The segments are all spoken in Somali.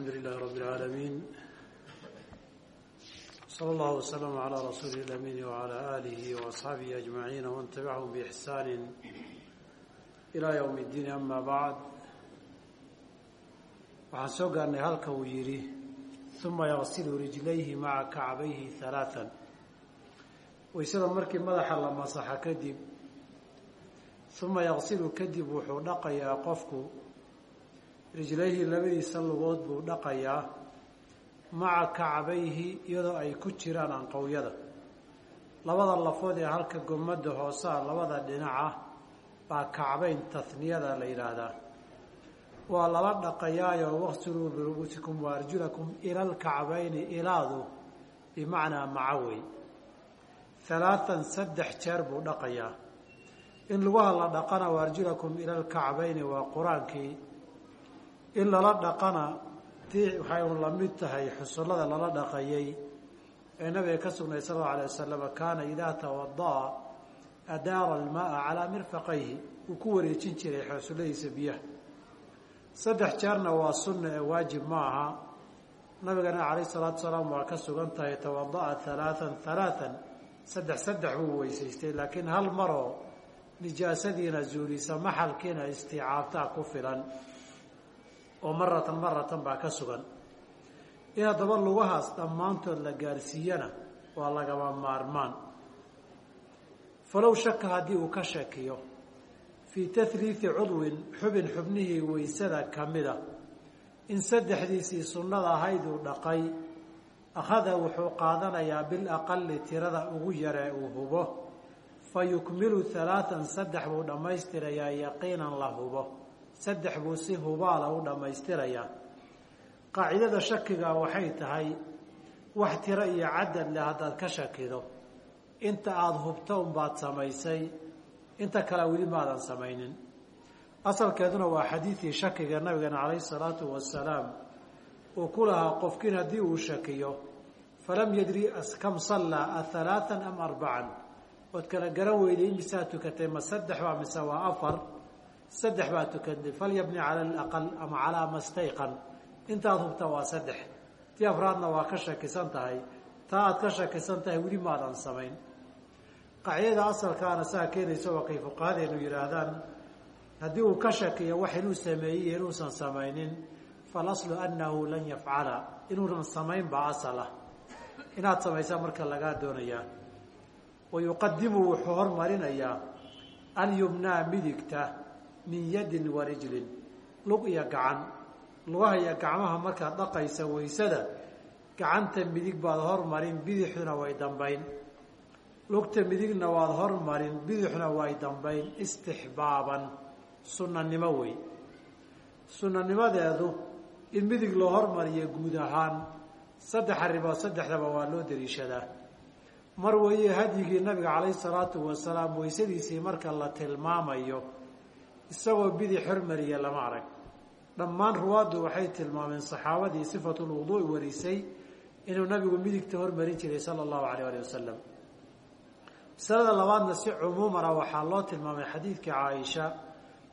الحمد لله رب العالمين صلى الله وسلم على رسوله الأمين وعلى آله وأصحابه أجمعين ومن تبعهم بإحسان إلى يوم الدين أما بعد waxaan soo gaarnay halka uu yidhi uma yaqsilu rijlayhi maca kacbayhi halaaan waysada markii madaxa la masaxa kadib uma yaqsilu kadib wuxuu dhaqayaa qofku rijlayhi labadiisa lugood buu dhaqayaa maca kacbayhi iyadoo ay ku jiraan anqowyada labada lafood ee halka gomada hoosaa labada dhinaca baa kacbayn tahniyada la yidhaahdaa. Waa lala dhaqayaayo waqsiluu biru'uusikum wa arjulakum ila lkacbayni ilaadu bimacnaa macawey halaatan saddex jeer buu dhaqayaa. In lugaha la dhaqana wa arjulakum ila lkacbayni waa qur'aankii in lala dhaqana tii waxay un la mid tahay xusullada lala dhaqayay ee nabiga ka sugnay sal allau alay wasalam kaana idaa tawada'a adaara almaaa calaa mirfaqayhi uu ku wareejin jiray xusulladiisa biyaha. Saddex jeerna waa sunna ee waajib ma aha. Nabigana calayh salaatu salaam waa ka sugan tahay tawada'a halaatan halaatan saddex saddex buu weysaystay laakiin hal maroo nijaasadiina zuulisa maxalkiina isticaabtaa ku filan oo maratan maratan baa ka sugan. In haddaba lugahaas dhammaantood la gaarsiiyana waa lagaba maarmaan. Falow shaka haddii uu ka shakiyo fii tahliiti cudwin xubin xubnihii weysada ka mida in saddexdiisii sunnada ahayd uu dhaqay akhada wuxuu qaadanayaa bilaqali tirada ugu yaree uu hubo. Fa yukmilu halaatan saddex buu dhammaystirayaa yaqiinan la hubo saddex buu si hubaala u dhammaystirayaa. Qaacidada shakiga waxay tahay wax tiro iyo cadad leh haddaad ka shakido. Inta aada hubto unbaad samaysay inta kale weli maadan samaynin. Asalkeeduna waa xadiidkii shakiga nabigeena calayhi salaatu wasalaam uu ku lahaa qofkiin haddii uu shakiyo falam yadri kam sallaa ahalaatan am arbacan ood kala garan weyday imisaa tukatay? Ma saddex baa mise waa afar saddex baa tukatay falyabni cala alaqal ama calaa mastayqan. Intaad hubta waa saddex. Tii afraadna waa ka shakisan tahay. Taa aad ka shakisan tahay weli maadan samayn. Qaacidada asalkaana saa keenaysa waa kay fuqahadeenu yidhaahdaan haddii uu ka shakiyo wax inuu sameeyey inuusan samaynin falaslu annahu lan yafcala. Inuunan samayn baa asal ah. Inaad samaysaa marka lagaa doonayaa wa yuqadimu wuxuu hormarinayaa alyumnaa midigta min yadin wa rijlin. Lug iyo gacan. Lugaha iyo gacmaha markaad dhaqaysa waysada gacanta midig baad hormarin bidixduna way dambayn. Lugta midigna waad hormarin bidixna way dambayn. Istixbaaban. Sunnanimo wey. Sunnanimadeedu in midig loo hormariyo guud ahaan saddex arrimood saddexdaba waa loo dariishadaa mar weeye hadyigii nabiga calayhi salaatu wasalaam waysadiisii marka la tilmaamayo isagoo bidix hormariya lama arag. Dhammaan ruwaaddu waxay tilmaameen saxaabadii sifatulwuduui warisay inuu nabigu midigta hormarin jiray sala allahu alayh alih wasalam masalada labaadna si cumuumana waxaa loo tilmaamay xadiidkii caaisha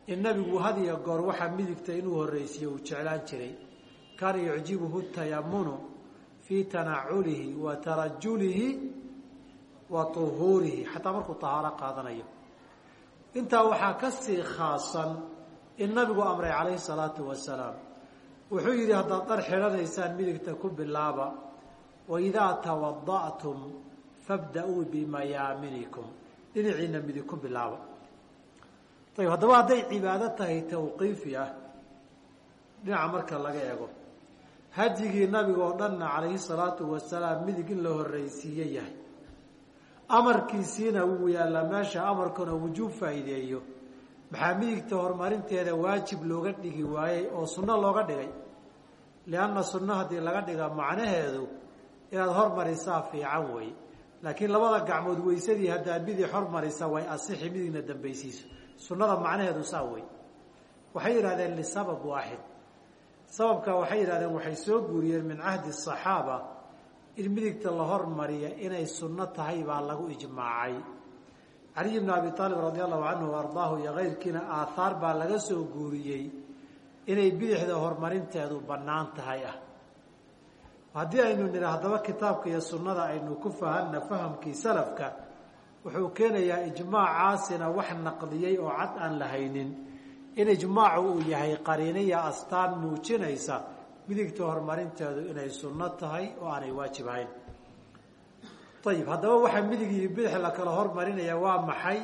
in nabigu had iyo goor waxaa midigta inuu horreysiiyo uu jeclaan jiray. Kaana yucjibuhu tayamunu fii tanaculihi wa tarajulihi wa tuhuurihi. Xataa markuu tahaaro qaadanayo intaa waxaa ka sii khaasan in nabigu amray calayhi salaatu wasalaam. Wuxuu yidhi haddaad dhar xidhanaysaan midigta ku bilaaba. Wa idaa tawada'tum fabda-uu bimayaaminikum. Dhinaciina midig ku bilaaba. Ayib haddaba hadday cibaado tahay tawqiifi ah. Dhinaca marka laga eego hadyigii nabiga oo dhanna calayhi salaatu wasalaam midig in la horreysiiye yahay amarkiisiina wuu yaallaa meesha amarkuna wujuub faa'iideeyo. Maxaa midigta horumarinteeda waajib looga dhigi waayey oo sunno looga dhigay? Lianna sunno haddii laga dhiga macnaheedu inaad hormarisaa fiican wey laakiin labada gacmood weysadii haddaad bidix hormarisa way asixi midigna dambaysiiso sunnada macnaheedu saa wey waxay yidhahdeen lisabab waaxid sababka waxay yidhahdeen waxay soo guuriyeen min cahdi asaxaaba in la hormariya inay sunno tahay baa lagu ijmaacay. Caliy bn abi aalib radi allahu canhu ardaahu iyo keyrkiina aathaar baa laga soo guuriyey inay bidixda horumarinteedu bannaan tahay ah. Haddii aynu nidhi haddaba kitaabka iyo sunnada aynu ku fahanna fahamkii salafka wuxuu keenayaa ijmaacaasina wax naqdiyey oo cad aan la haynin in ijmaacu uu yahay qariiniya astaan muujinaysa midigta horumarinteedu inay sunno tahay oo aanay waajib ahayn. Ayib haddaba waxaa midig bidix la kala hormarinaya waa maxay?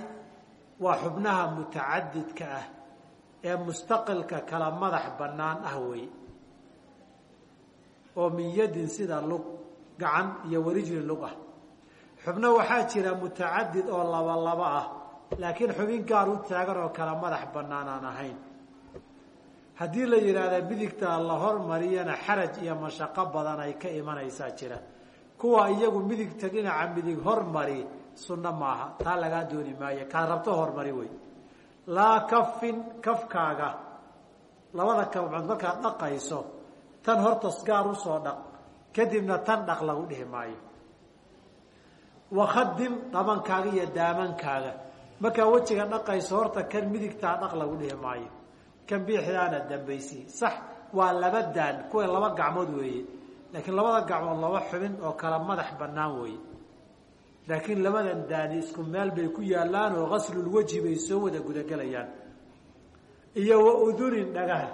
Waa xubnaha mutacadidka ah ee mustaqilka kala madax bannaan ah wey oo min yadin sida lug gacan iyo warijli lug ah. Xubno waxaa jira mutacadid oo laba laba ah laakiin xubin gaar u taagan oo kala madax bannaan aan ahayn haddii la yidhaahda midigta la hormariyana xaraj iyo mashaqo badan ay ka imanaysaa jira. Kuwa iyagu midigta dhinaca midig hormari sunno maaha. Taa lagaa dooni maayo. Kaad rabto hormari wey laa kafin kafkaaga. Labada kafmood markaad dhaqayso tan horta gaar u soo dhaq. Kadibna tan dhaq lagu dhihi maayo. Wakhadim dhabankaaga iyo daamankaaga markaa wejiga dhaqayso horta kan midigtaa dhaq lagu dhihi maayo kan biixdaana dambaysi sax waa laba daan kuwa laba gacmood weeye. Laakiin labada gacmood laba xubin oo kala madax bannaan weeye. Laakiin labadan daani isku meel bay ku yaallaan oo qaslulweji bay soo wada gudagelayaan. Iyo wa udunin dhagaha.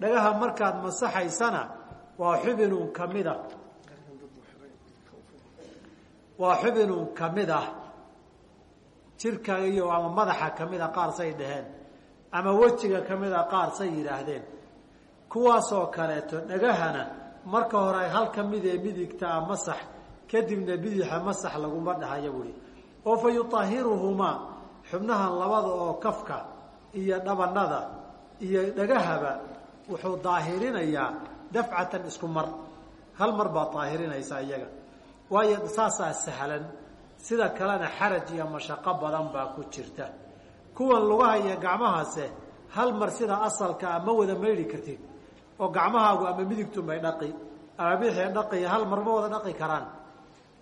Dhagaha markaad masaxaysana waa xubinun ka mid a waa xubinun ka mid ah jirkaaga iyo ama madaxa ka mid a qaar say dhaheen ama wejiga ka mid a qaar say yidhaahdeen. Kuwaasoo kaleeto dhagahana marka hore ay hal ka mid ee midigtaa masax kadibna bidixa masax laguma dhahaya buhi oo fa yutahiruhumaa xubnahan labada oo kafka iyo dhabanada iyo dhagahaba wuxuu daahirinayaa dafcatan isku mar. Hal mar baa daahirinaysa iyaga. Waayo saasaa sahlan sida kalena xaraj iyo mashaqo badan baa ku jirta kuwan lugaha iyo gacmahaase hal mar sida asalka a ma wada maydhi kartid oo gacmahaagu ama midigtunbay dhaqi ama bidixay dhaqi hal mar ma wada dhaqi karaan.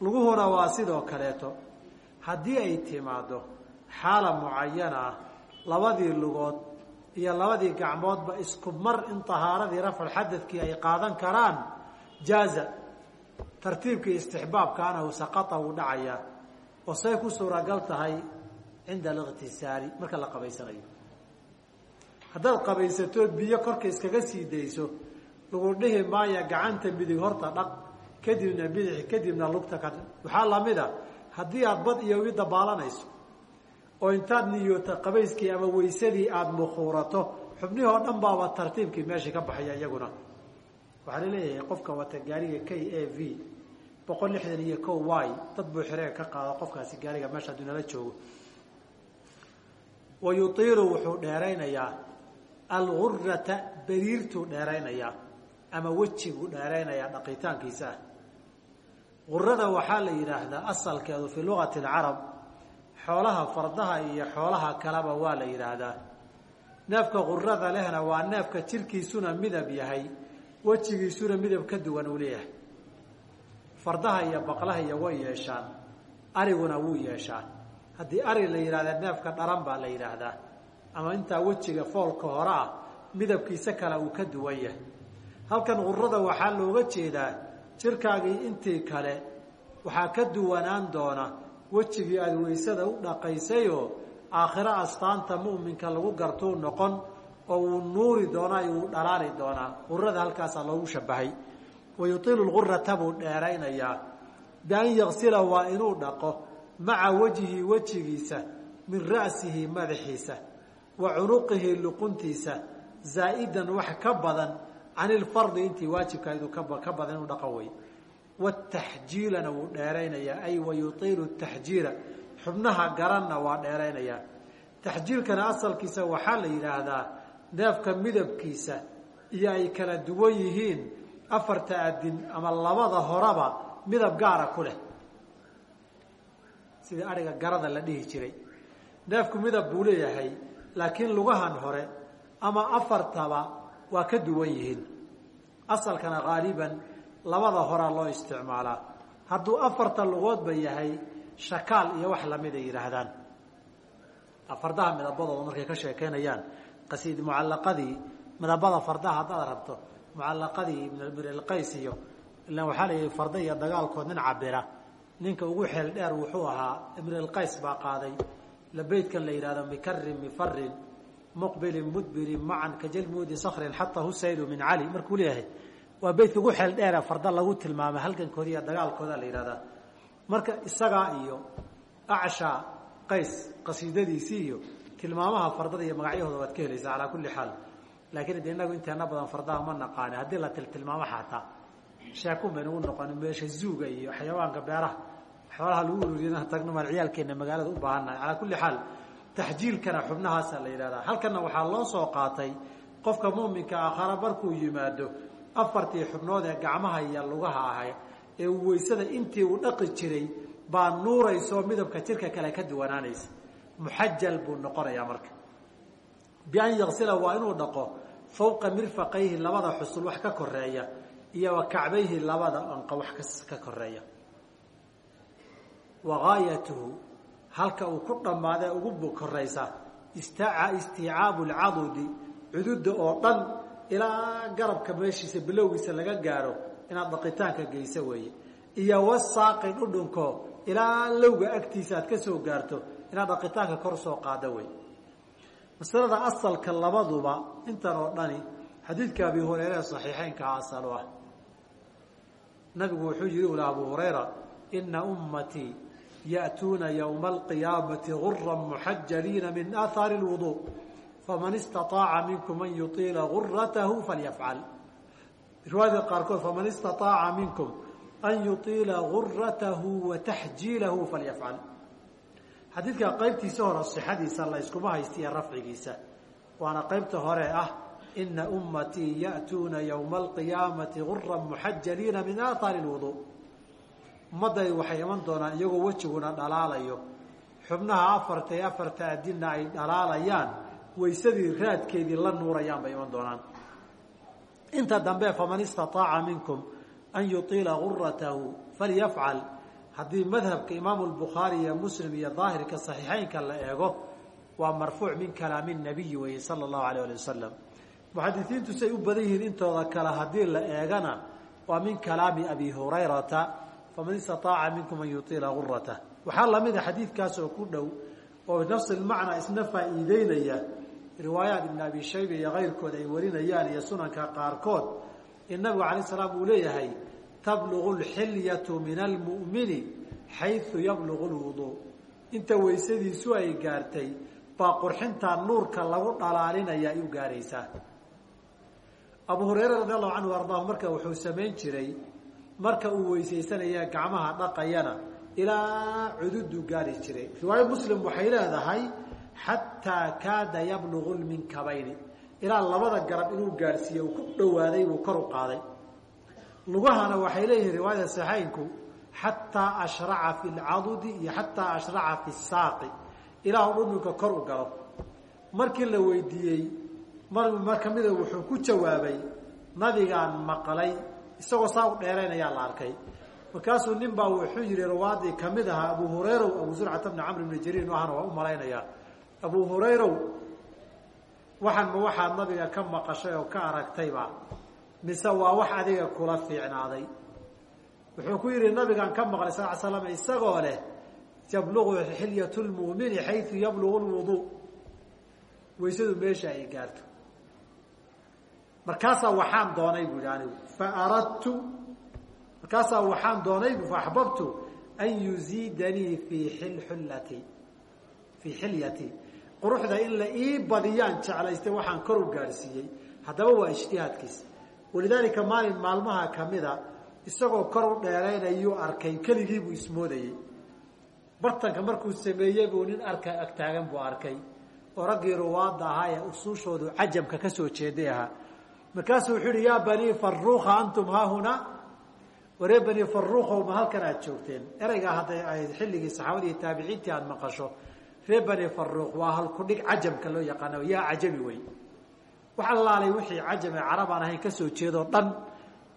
Luguhuna waa sidoo kaleeto. Haddii ay timaaddo xaala mucayana labadii lugood iyo labadii gacmoodba isku mar in tahaaradii rafculxadadkii ay qaadan karaan jaaza. Tartiibkii istixbaabkaana saqata wuu dhacayaa oo say ku suuragal tahay cinda aliqtisaali marka la qabaysanayo haddaad qabaysatood biyo korka iskaga sii dayso lagu dhihi maaya gacanta midig horta dhaq kadibna bidix kadibna lugta ka waxaa la mid a haddii aada bad iyo wi dabaalanayso oo intaad niyoota qabayskii ama waysadii aada mukhuurato xubnihii dhan baaba tartiibkii meeshii ka baxaya iyaguna waxaa la leeyahay qofka wata gaariga k a v boqol lixdan iyo ko y dad buu xiree ka qaado qofkaasi gaariga meesha hadduu nala joogo wa yutiilu wuxuu dheeraynayaa algurata beriirtuu dheeraynayaa ama wejiguu dheeraynayaa dhaqitaankiisa ah gurada waxaa la yidhaahdaa asalkeedu fii lugati alcarab xoolaha fardaha iyo xoolaha kaleba waa la yidhaahdaa neefka gurada lehna waa neefka jirkiisuna midab yahay wejigiisuna midab ka duwan uu leeyahay fardaha iyo baqlaha iyo way yeeshaan ariguna wuu yeeshaa haddii ari la yidhahda neefka dharan baa la yidhaahdaa ama intaa wejiga foolka hore ah midabkiisa kale uu ka duwan yahay. Halkan gurada waxaa looga jeedaa jirkaagii intii kale waxaa ka duwanaan doona wejigii aada waysada u dhaqaysayoo aakhiro astaanta mu'minka lagu gartuu noqon oo uu nuuri doonaa uu dhalaali doonaa. Gurada halkaasaa loogu shabahay wa yutiilu lgurata buu dheeraynayaa. Bian yaksila waa inuu dhaqo maca wejhi wejigiisa min ra'sihi madaxiisa wa cunuqihi luquntiisa zaa'idan wax ka badan can ilfardi intii waajibkaaydu ka badan inuu dhaqan wey wataxjiilana wuu dheeraynayaa ay wa yutiilu taxjiila xubnaha garanna waa dheeraynayaa. Taxjiilkana asalkiisa waxaa la yidhaahdaa neefka midabkiisa iyo ay kala duwan yihiin afarta adin ama labada horaba midab gaara ku leh sidii ariga garada la dhihi jiray. Neefku midab buu leeyahay laakiin lugahan hore ama afartaba waa ka duwan yihiin. Asalkana haaliban labada horaa loo isticmaalaa hadduu afarta lugoodba yahay shakaal iyo wax la mid ay yidhaahdaan afardaha midabadooda markay ka sheekeynayaan qasiid mucallaqadii midabada fardaha haddaad rabto mucallaqadii ibnmirilqays iyo ilaan waxaa la yihi farda iyo dagaalkood nin cabira ninka ugu xeel dheer wuxuu ahaa ibnilqays baa qaaday labeydkan la yidhahdo mikarin mifarin muqbilin mudbirin macan kajalmuudi sakrin xata husaylu min cali markuu leeyahay waa beydka ugu xeel dheere farda lagu tilmaamay halgankooda iyo dagaalkooda la yidhahdaa marka isagaa iyo acsha qays qasiidadiisii iyo tilmaamaha fardada iyo magacyahooda waad ka helaysaa calaa kulli xaal. Laakiin de inagu inteena badan fardaha ma naqaani haddii la tiltilmaamo xataa sheekun baynagu noqoni meesha zuuga iyo xayawaanka beeraha. Xoolaha lagu ururiya tagno maan ciyaalkeena magaalada u baahannahay calaa kulli xaal taxjiilkana xubnahaasa la yidhahdaa halkana waxaa loo soo qaatay qofka muuminka aakhara markuu yimaado afartii xubnood ee gacmaha iyo lugaha ahay ee weysada intii uu dhaqi jiray baa nuuraysaoo midabka jirka kale ka duwanaanaysa. Muxajal buu noqonayaa marka. Bian yaksila waa inuu dhaqo fawqa mirfaqayhi labada xusul wax ka koreeya iyo wa labada anqa wax ka koreeya wa halka uu ku dhammaada ugu koraysa istiicaabu lcadudi cududa oo dhan ilaa garabka meeshiisa bilowgiisa laga gaaro inaad dhaqitaanka geyso weeye. Iyo wasaaqi dhudhunko ilaa lowga agtiisa aad ka soo gaarto inaad dhaqitaanka kor soo qaado wey masalada asalka labaduba intan oo dhani xadiidka abi hureyre saxiixeynka asal ah nabigu wuxuu yihi ula abu hurayra ina ummatii ya'tuuna ywma alqiyaamati gura muxajaliina min ahaari lwudu faman istaaaca minkum an yuiila guratahu falyafcal riwaayadka qaarkood faman istaaaca minkum an yuiila guratahu wa falyafcal xadiidka qaybtiisa hore sixadiisa la yskuma haystiya rafcigiisa waana qaybta hore ah ina ummatii ya'tuuna ywma alqiyaamati gura muxajaliina min ahaari lwudu ummadday waxay iman doonaan iyagoo wejiguna dhalaalayo xubnaha afarta ee afarta adina ay dhalaalayaan waysadii raadkeedii la nuurayaan bay iman doonaan inta dambe faman istaaaca minkum an yuiila guratahu falyafcal haddii madhabka imaamu lbukhaari iyo muslim iyo daahirka saxiixeynka la eego waa marfuuc min kalaami nabiyi weeye sala allahu muxadisiintu say u badan yihiin intooda kale haddii la eegana waa min kalaami abi hurayrata faman istaaaca minkum an yuiila guratah waxaa lamida xadiidkaas oo ku dhow oo nafsi lmacnaa isna faa'iideynaya riwaayaat ibn abi shayba iyo kayrkood ay warinayaan iyo sunanka qaarkood in nabigu alay salaam uu leeyahay tablugu lxilyatu min almu'mini xayu yablugu lwuduu inta weysadiisu ay gaartay baa qurxintaa nuurka lagu dhalaalinaya ay u gaaraysaa abu hureyre radi allahu canhu ardaahu marka wuxuu samayn jiray marka uu weysaysanaya gacmaha dhaqayana ilaa cududu gaari jiray. Riwaayo muslim waxay leedahay xataa kaada yablugu lminkabayni ilaa labada garab inuu gaadhsiiye uu ku dhowaaday buu kor u qaaday. Lugahana waxay leeyihiin riwaayada saxeynku xataa ashraca fi lcadudi iyo xataa ashraca fi saaqi. Ilaa u dhudhunka kor u galo. Markii la weydiiyey mar mar kamida wuxuu ku jawaabay nabigaan maqlay isagoo saa u dheeraynayaa la arkay. Markaasuu nin baa wuxuu yihi rawaadii ka mid ahaa abu hurayrow abu zurcata bni camr bni jariir ahana waa u malaynayaa abu hurayrow waxaan ma waxaad nabiga ka maqashay oo ka aragtayba mise waa wax adiga kula fiicnaaday? Wuxuu ku yihi nabigaan ka maqlay sal slam isagoo leh yablugu xilyat lmu'mini xayu yablugu lwudu weysadu meesha ay gaarto markaasaa waxaan doonay bu anigu faaradtu markaasaa waxaan doonay faaxbabtu an yuziidanii fii xullati fii xilyati. Quruxda in la ii badiyaan jeclaystay waxaan kor u gaadhsiiyey haddaba waa ijtihaadkiisa walidaalika maalin maalmaha kamida isagoo kor u dheeraynayuu arkay keligii buu ismoodayey. Bartanka markuu sameeyey buu nin arka agtaagan buu arkay oo raggii ruwaadda ahaa ee usuushoodu cajamka ka soo jeeday ahaa markaasuu wuxuu yihi yaa banii faruuka antum haahunaa waree bani faruukow ma halkan aad joogteen? Ereygaa hadday ahayd xilligii saxaabadii iyo taabiciintii aada maqasho ree bani faruuq waa halkudhig cajamka loo yaqaano yaa cajami wey wax allaalay wixii cajam ee carab aan ahayn ka soo jeedoo dhan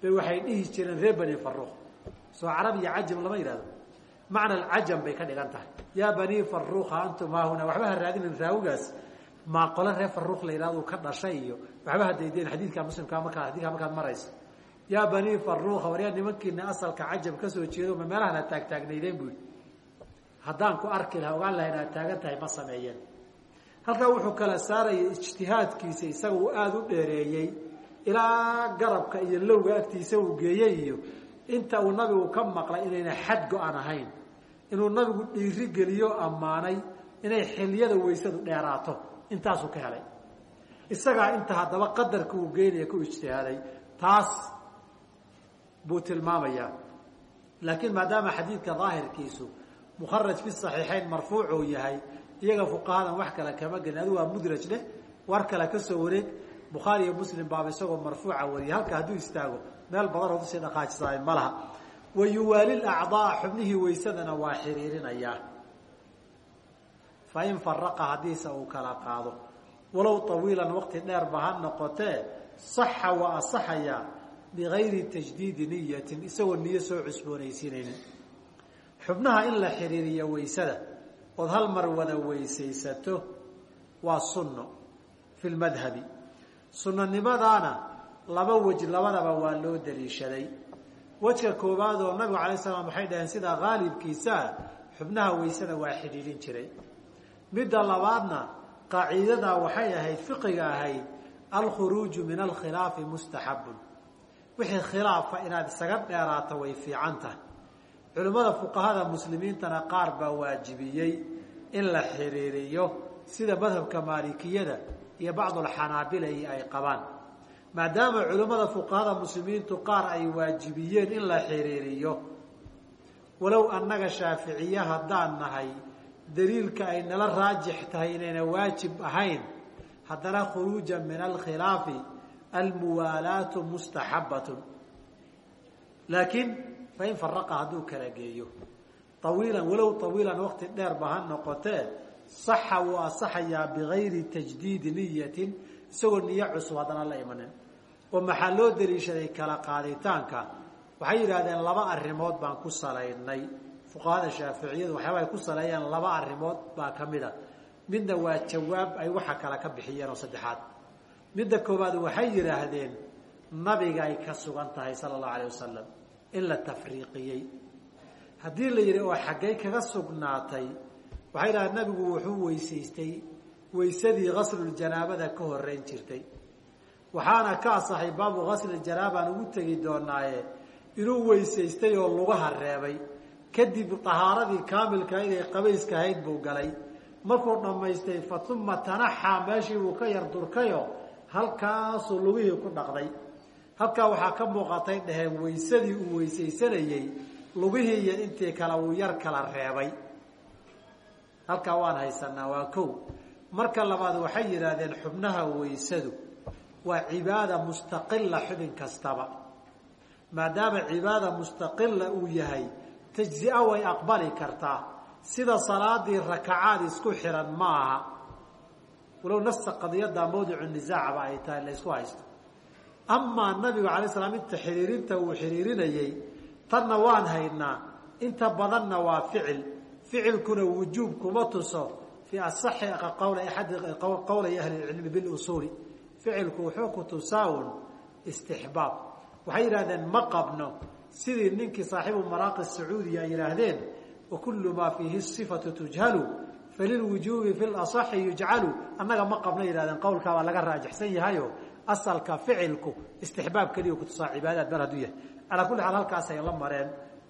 bay waxay dhihi jireen ree bani faruuq soo carab iyo cajam lama yidhahdo macna alcajam bay ka dhigan tahay. Yaa banii faruuka antum haahunaa waxba ha raadinin raawigaas maa qole reer faruuq la yidhahdo ka dhashay iyo waxba hadaydeen xadiidka muslimkaa markaa xadidkaa markaad marayso. Yaa banii faruuqa waryaa nimankiina asalka cajab ka soo jeedo ma meelahana taagtaagnaydeen bui haddaan ku arki laha ogaan laha inaad taagan tahay ma sameeyeen. Halkaa wuxuu kala saarayay ijtihaadkiisa isaga uu aada u dheereeyey ilaa garabka iyo lowga agtiisa uu geeyey iyo inta uu nabigu ka maqlay inayna xad go-an ahayn. Inuu nabigu dhiiri geliyo ammaanay inay xiliyada weysadu dheeraato intaasuu ka helay. Isagaa inta haddaba qadarka uu geynaya ku ijtihaaday taas buu tilmaamayaa. Laakiin maadaama xadiidka daahirkiisu mukharaj fi saxiixayn marfuucuu yahay iyaga fuqahadan wax kale kama gelin adu waa mudraj leh. War kale ka soo wareeg bukhaari iyo muslim baaba isagoo marfuuca wariyay halka hadduu istaago meel badan oo u sii dhaqaajisaay ma laha wa yuwaali acdaa xubnihii weysadana waa xiriirinayaa fa in faraqa haddiise uu kala qaado. Walow tawiilan waqti dheerba ha noqotee saxa waa asaxayaa bigayri tajdiidi niyatin isagoo niyo soo cusboonaysiinaynin. Xubnaha in la xiriiriyo weysada ood hal mar wada weysaysato waa sunno fi lmadhabi sunnanimadaana laba wej labadaba waa loo daliishaday. Wejka koowaad oo nabigu alay slam waxay dhaheen sidaa haalibkiisaa xubnaha weysada waa xidhiidhin jiray midda labaadna qaaciidadaa waxay ahayd fiqiga ahayd alkhuruuju min alkhilaafi mustaxabun. Wixii khilaafa inaad isaga dheeraato way fiican tahay. Culimmada fuqahada muslimiintana qaar baa waajibiyey in la xiriiriyo sida madhabka maalikiyada iyo bacdulxanaabila ay qabaan. Maadaama culimmada fuqahada muslimiintu qaar ay waajibiyeen in la xiriiriyo walow annaga shaaficiye haddaan nahay daliilka ay nala raajix tahay inayna waajib ahayn haddana khuruuja min alkhilaafi almuwaalaatu mustaxabbatun laakiin fain faraqa hadduu kala geeyo awiilan walow awiilan waqti dheerba ha noqotee saxa wuu asaxayaa bigayri tajdiidi niyatin isagoo niyo cusub haddana la imanin. Oo maxaa loo daliishaday kala qaaditaanka? Waxay yidhahdeen laba arrimood baan ku salaynay fuqahada shaaficiyadu waxyaaba ay ku saleeyaan laba arrimood baa ka mid a. Midna waa jawaab ay waxa kale ka bixiyeen oo saddexaad. Midda koowaad waxay yidhaahdeen nabiga ay ka sugan tahay sala allahu alayh wasalam in la tafriiqiyey. Haddii la yidhi oo xaggay kaga sugnaatay waxay dhaha nabigu wuxuu weysaystay weysadii ghaslul-janaabada ka horeyn jirtay. Waxaana ka asaxay baabu ghaslil-janaabaan ugu tegi doonaaye inuu weysaystay oo lugaha reebay kadib tahaaradii kaamilka inay qabayska ahayd buu galay. Markuu dhammaystay fa uma tanaxaa meeshii buu ka yar durkayo halkaasuu lugihii ku dhaqday. Halkaa waxaa ka muuqatay dhaheen weysadii uu weysaysanayey lugihii iyo intii kale uu yar kala reebay. Halkaa waan haysanaa waa kow. Marka labaad waxay yidhaahdeen xubnaha weysadu waa cibaada mustaqila xubin kastaba. Maadaama cibaada mustaqila uu yahay tajzia way aqbali kartaa. Sida salaadii rakacaad isku xiran ma aha walow nafsa qadiyadda mawdicu nisaacba ay tahay la ysku haysto. Amaa nabigu alay slam inta xiriirinta uu xiriirinayey tanna waan haynaa. Inta badanna waa ficil. Ficilkuna wujuub kuma tuso. Fii asaxi qawla axadi qowlay ahli lcilmi bilusuuli ficilku wuxuu ku tusaa un istixbaab. Waxay yidhahdeen ma qabno sidii ninkii saaxibu maraaqi sacuudi ay yihaahdeen wakulu maa fiihi sifatu tujhalu falilwujuubi fi lasaxi yujcalu. Annaga ma qabna yihahdeen qowlkaabaa laga raajixsan yahayo asalka ficilku istixbaab keliya kutusaa cibaadaad mar hadduu yahay. Calaa kulli xaal halkaasay la mareen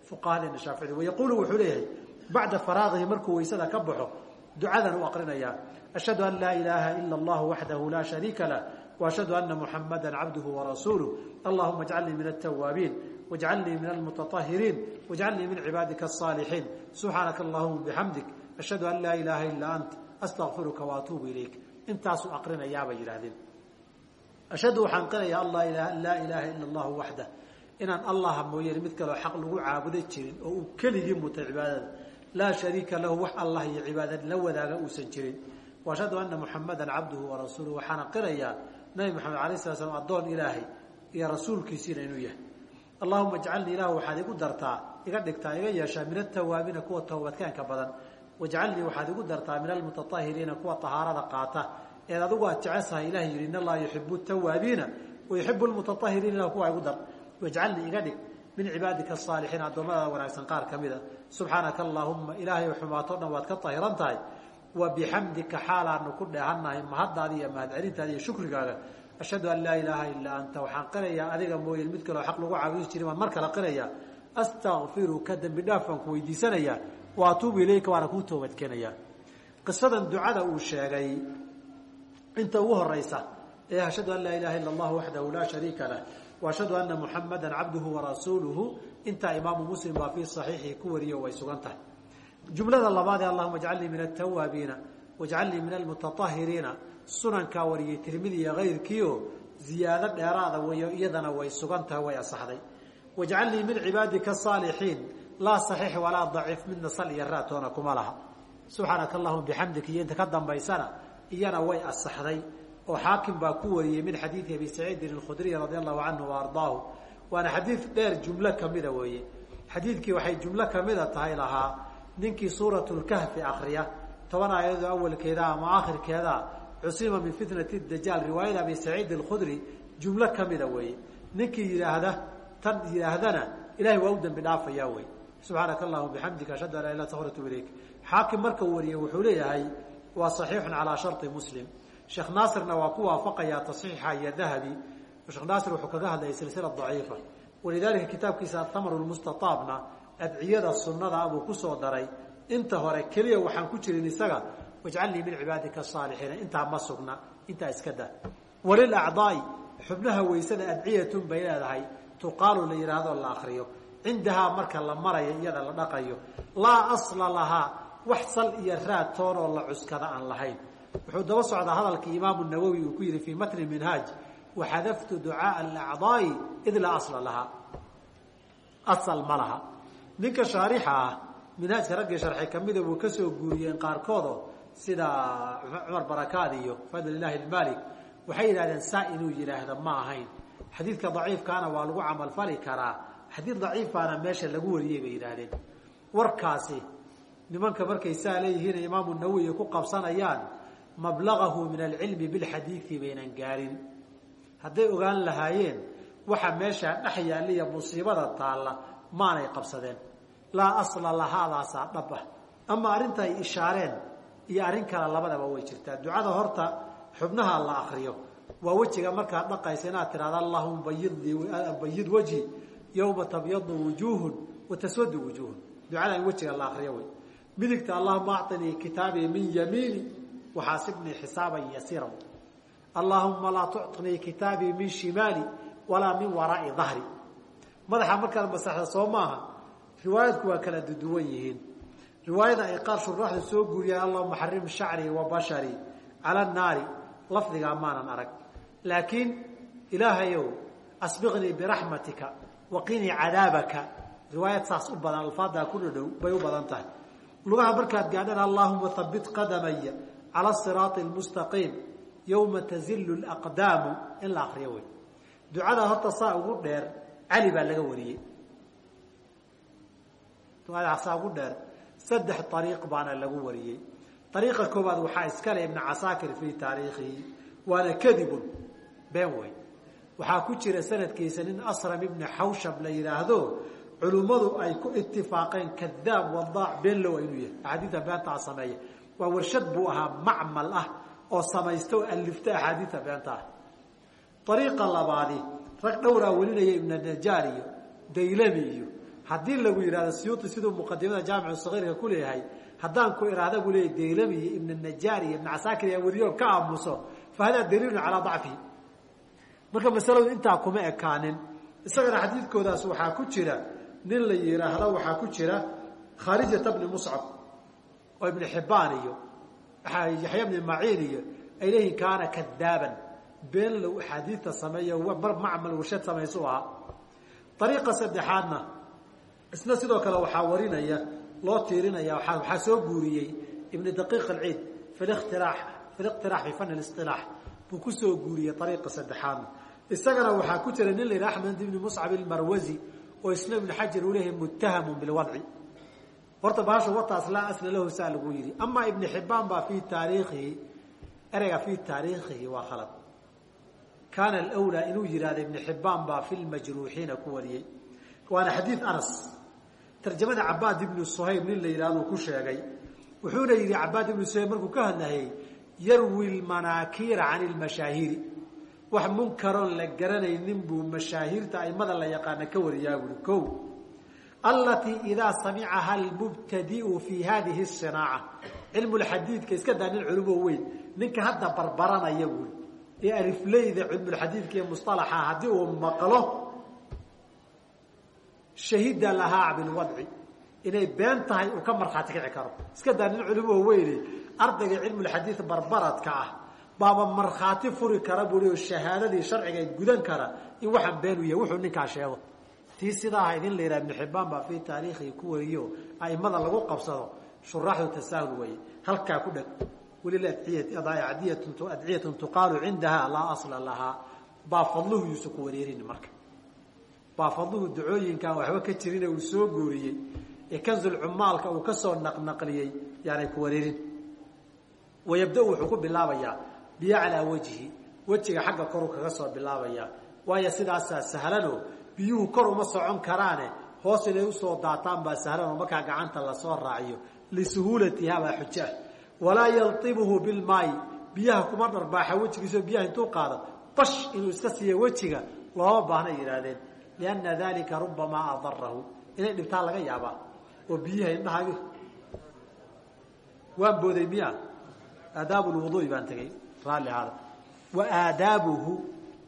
fuqahadeena shaaficida wayaquulu wuxuu leeyahay bacda faraaqihi markuu waysada ka baxo ducadan uu aqrinayaa ashhadu an laa ilaaha ila allahu waxdahu laa shariika lah waashhadu ana muxamada cabduhu warasuuluh allahuma ajcalnii min altawaabiin واجعلنii min المتطهرين واجعلنii min عibaadika الصالحين سubحaanaka اللهma بحمdك أشhهadu an laa إلaha إلا أنت أstغفirka وأtuuب إليk intaasuu aqrinayaabay yidhahdeen ashhadu waxaan qiraya laa ilaaha ila اllahu waxdah inaan allaha mooyane mid kaloo xaq lagu caabuda jirin oo uu keligii mutay cibaadada laa shariika lahu wax allah iyo cibaadad la wadaaga uusan jirin وashhadu ana muxamada cabduhu warasuuluh waxaana qirayaa nabi maxamed alay sala slam addoon ilaahay iyo rasuulkiisiina inuu yahay allahuma ajcalnii ilahu waxaad igu dartaa iga dhigtaa iga yeeshaa min atawaabiina kuwa towbadkeenka badan. Wajcalnii waxaad igu dartaa min almutaahiriina kuwa ahaarada qaata. Eed adigu aad jeceshahay ilahay yidhi in allaha yuxibu tawaabiina wa yuxibu lmutatahiriina kuwa igu dar. Wajcalnii iga dhig min cibaadika asaalixiin addoommadaada wanaagsan qaar ka mida subxaanaka allaahumma ilaahay xumaato dhan waad ka tahiran tahay. Wa bixamdika xaalaanu ku dheehannahay mahaddaada iyo mahadcelintaada iyo shukrigaaga ashhadu an laa ilaaha ilaa anta. Waxaan qirayaa adiga mooyeen mid kaloo xaq lagu caabudi jirin waan mar kale qirayaa astakfiruka dembi dhaaf baan ku weydiisanayaa wa atuubu ilayka waana kuu toobadkeenayaa qisadan ducada uu sheegay inta ugu horeysa ee ashhadu an laa ilaha illa allah waxdahu laa shariika lah wa ashhadu ana muxamada cabduhu warasuuluhu intaa imaamu muslim baa fii saxiixii ku wariyo way sugan tahay. Jumlada labaad ee allahuma ajcalnii min altawaabiina wajcalnii min almutatahiriina sunankaa wariyey tirmidi iyo kayrkiio ziyaado dheeraada weeyo iyadana way sugan way asaxday. Wajcalnii min cibaadika asaalixiin laa saxiix walaa daciif midna sal iyo kuma laha. Subxaanaka allahuma bixamdika iyo inta iyana way asaxday. Oo xaakim baa ku wariyey min xadiidi abi saciidin alkhudriy radia allahu canhu wa ardaahu. Waana xadiid dheer jumlo kamida weeye. Xadiidkii waxay jumlo kamida tahay lahaa ninkii suurat lkahfi akriya toban aayadoo awalkeeda ama aakhirkeeda cusima min fitnati dajaal riwaayada abi saciid alkhudri jumlo kamida weeye. Ninkii yidhaahda tan yidhaahdana ilahay waa u dembi dhaafaya wey subxaanaka allahuma bixamdika ashhadu an laa ilah atuub ilayk. Xaakim marka wariyey wuxuu leeyahay waa saxiixun calaa sharطi muslim. Sheekh naasirna waa ku waafaqayaa taصxiixa iyo dahabi. Sheekh naasir wuxuu kaga hadlayay silsila daciifa. Walidalika kitaabkiisa athamr mustaaabna adciyada sunada abuu ku soo daray. Inta hore keliya waxaan ku jirin isaga wajcalnii min cibaadika asaalixiina intaa ma sugna intaa iska da. Walilacdaai xubnaha weysada adciyatun bay leedahay. Tuqaalu la yidhaahdo la akriyo cindahaa marka la marayo iyada la dhaqayo. Laa asla lahaa wax sal iyo raad toonoo la cuskada aan lahayn. Wuxuu daba socdaa hadalkii imaamu nawowi uu ku yihi fii matni minhaaj waxadaftu ducaaa alacdaai id laa asla lahaa asal ma laha. Ninka shaarixa ah minhaajka raggii sharxay kamida wuu ka soo guuriyeen qaarkoodo sida cumar barakaad iyo fadlilahi malik waxay yidhahdeen saa inuu yidhaahda ma ahayn. Xadiidka daciifkaana waa lagu camalfali karaa. Xadiid daciifaana meesha lagu wariyey bay yidhaahdeen. Warkaasi nimanka markay saa leeyihiin imaamu nawowi ku qabsanayaan mablagahu min alcilmi bilxadiidi baynan gaarin. Hadday ogaan lahaayeen waxa meeshaa dhex yaaliya musiibada taalla maanay qabsadeen. Laa asla lahaadaasaa dhab ah. Ama arrinta ay ishaareen iyo arrin kale labadaba way jirtaa. Ducada horta xubnaha la akriyo waa wejiga markaad dhaqaysa inaad tidhahda allahuma bayid wajhi yowma tabyadu wujuuhun wa wujuuhun ducada wejiga la akriyo wey midigta allahuma acطinii kitaabii min yamiini. Waxaasibnii xisaaban yasiira allahuma laa tucطinii kitaabii min shimaali walaa min waraai dahri madaxa markaad masaxda soo maaha riwaayadku waa kala duduwan yihiin riwaayada ay qaar shuraaxda soo guuriyaan allahuma xarim shacrii wa basharii cala naari lafdigaa maanan arag. Laakiin ilaahayow asbiqnii biraxmatika waqinii cadaabaka. Riwaayad saas u badan alfaadaa ku dhadhow bay u badan tahay. Lugaha markaad gaadhana allahuma habit qadamaya cala siraati lmustaqiim yowma tazilu laqdaamu in la akriyo wey ducada horta saa ugu dheer cali baa laga wariyey. Ducada saa ugu dheer saddex ariiq baana lagu wariyey. Ariiqa koowaad waxaa iskale ibna casaakir fii taariikhihi waana kadibun been wey waxaa ku jira sanadkiisa nin asram ibni xawshab la yidhaahdo culummadu ay ku itifaaqeen kadaab wadaac been low inuu yahay. Axaadiida beentaa sameeya waa warshad buu ahaa macmal ah oo samaysta oo alifta axaadiida beenta ah. Ariiqa labaadi rag dhowraa welinaya ibna najaar iyo daylami iyo haddii lagu yidhahdo siyuuti siduu muqadimada jaamicu sagiirka ku leeyahay haddaan ku ihahda buu leeyahy daylami iyo ibna najaar iyo ibna casaakir yaa weriyo ka aamuso. Fa hadaa daliilun calaa dacfihi marka masaladu intaa kuma ekaanin. Isagana xadiidkoodaas waxaa ku jira nin la yidhaahdo waxaa ku jira khaarijata bni muscab oo ibni xibbaan iyo yaxya bni maciin iyo ay leeyihiin kaana kadaaban been low axaadiidta sameeyo mar macmal warshad samaysu ahaa. Ariiqa saddexaadna isna sidoo kale waxaa warinaya loo tiirinaya waxaa soo guuriyey ibn daqiiq alciid fi ikhtiraax fi liqtiraax fi fan lisilaax buu ku soo guuriyey ariiqa saddexaadna isagana waxaa ku jira nin la yidhaha axmed ibni muscab ilmarwazi oo isna ibn xajar uu leeyahay muttahamun bilwadci horta baasha wataas laa asla lahu saa lagu yidhi. Amaa ibni xibbaan baa fii taariikhihi ereyga fii taariikhihi waa khalad. Kaana alwlaa inuu yihahdo ibnu xibbaan baa fi lmajruuxiina ku wariyey. Waana xadiid anas tarjamada cabaad ibnu suhayb nin la yidhahdo ku sheegay wuxuuna yidhi cabaad ibnu suhayb markuu ka hadlayay yarwi lmanaakiira can lmashaahiri wax munkaroon la garanaynin buu mashaahiirta aimada la yaqaana ka wariyaa buui ko alatii idaa samicaha almubtadiu fi hadihi sinaaca cilmulxadiidka iska daa nin weyn ninka hadda barbaranaya buui ee alifleyda cilmulxadiidka iyo musalaxa haddii uu maqlo shahida lahaa bilwadci inay been tahay uu ka markhaati kici karo. Iska daa nin culimo weyne ardayga cilmulxadiid barbaradka ah baaba markhaati furi kara bui oo shahaadadii sharciga gudan kara in waxaan been u yahay wuxuu ninkaa sheego. Tii sidaa ahayd in la yidhaha ibnu xibbaan baa fii taariikhihi ku wariyo aimada lagu qabsado shuraaxdu tasaahul weeye halkaa ku dheg weli adciyatun tuqaalu cindaha laa asla lahaa. Baa fadluhu yuusa ku wareerin marka baa fadluhu dacooyinkan waxba ka jirine uu soo guuriyey ee kanzulcumaalka uu ka soo naqnaqliyey yaanay ku wareerin wayabda wuxuu ku bilaabayaa biyaclaa wejhi wejiga xagga koru kaga soo bilaabayaa waayo sidaasaa sahlanoo biyuhu kor uma socon karaane hoos inay u soo daataan baa sahlan oo markaa gacanta la soo raaciyo. Lisuhuulatiha baa xujo walaa yaltibuhu bilmaayi biyaha kuma dharbaaxa wejigiisoo biyaha intuu qaado bash inuu iska siiyo wejiga looma baahna yidhaahdeen lianna dalika rubamaa adarahu inay dhibtaa laga yaabaa oo biyaha indhaha waan booday miya aadaabu baan tegey raalli wa aadaabuhu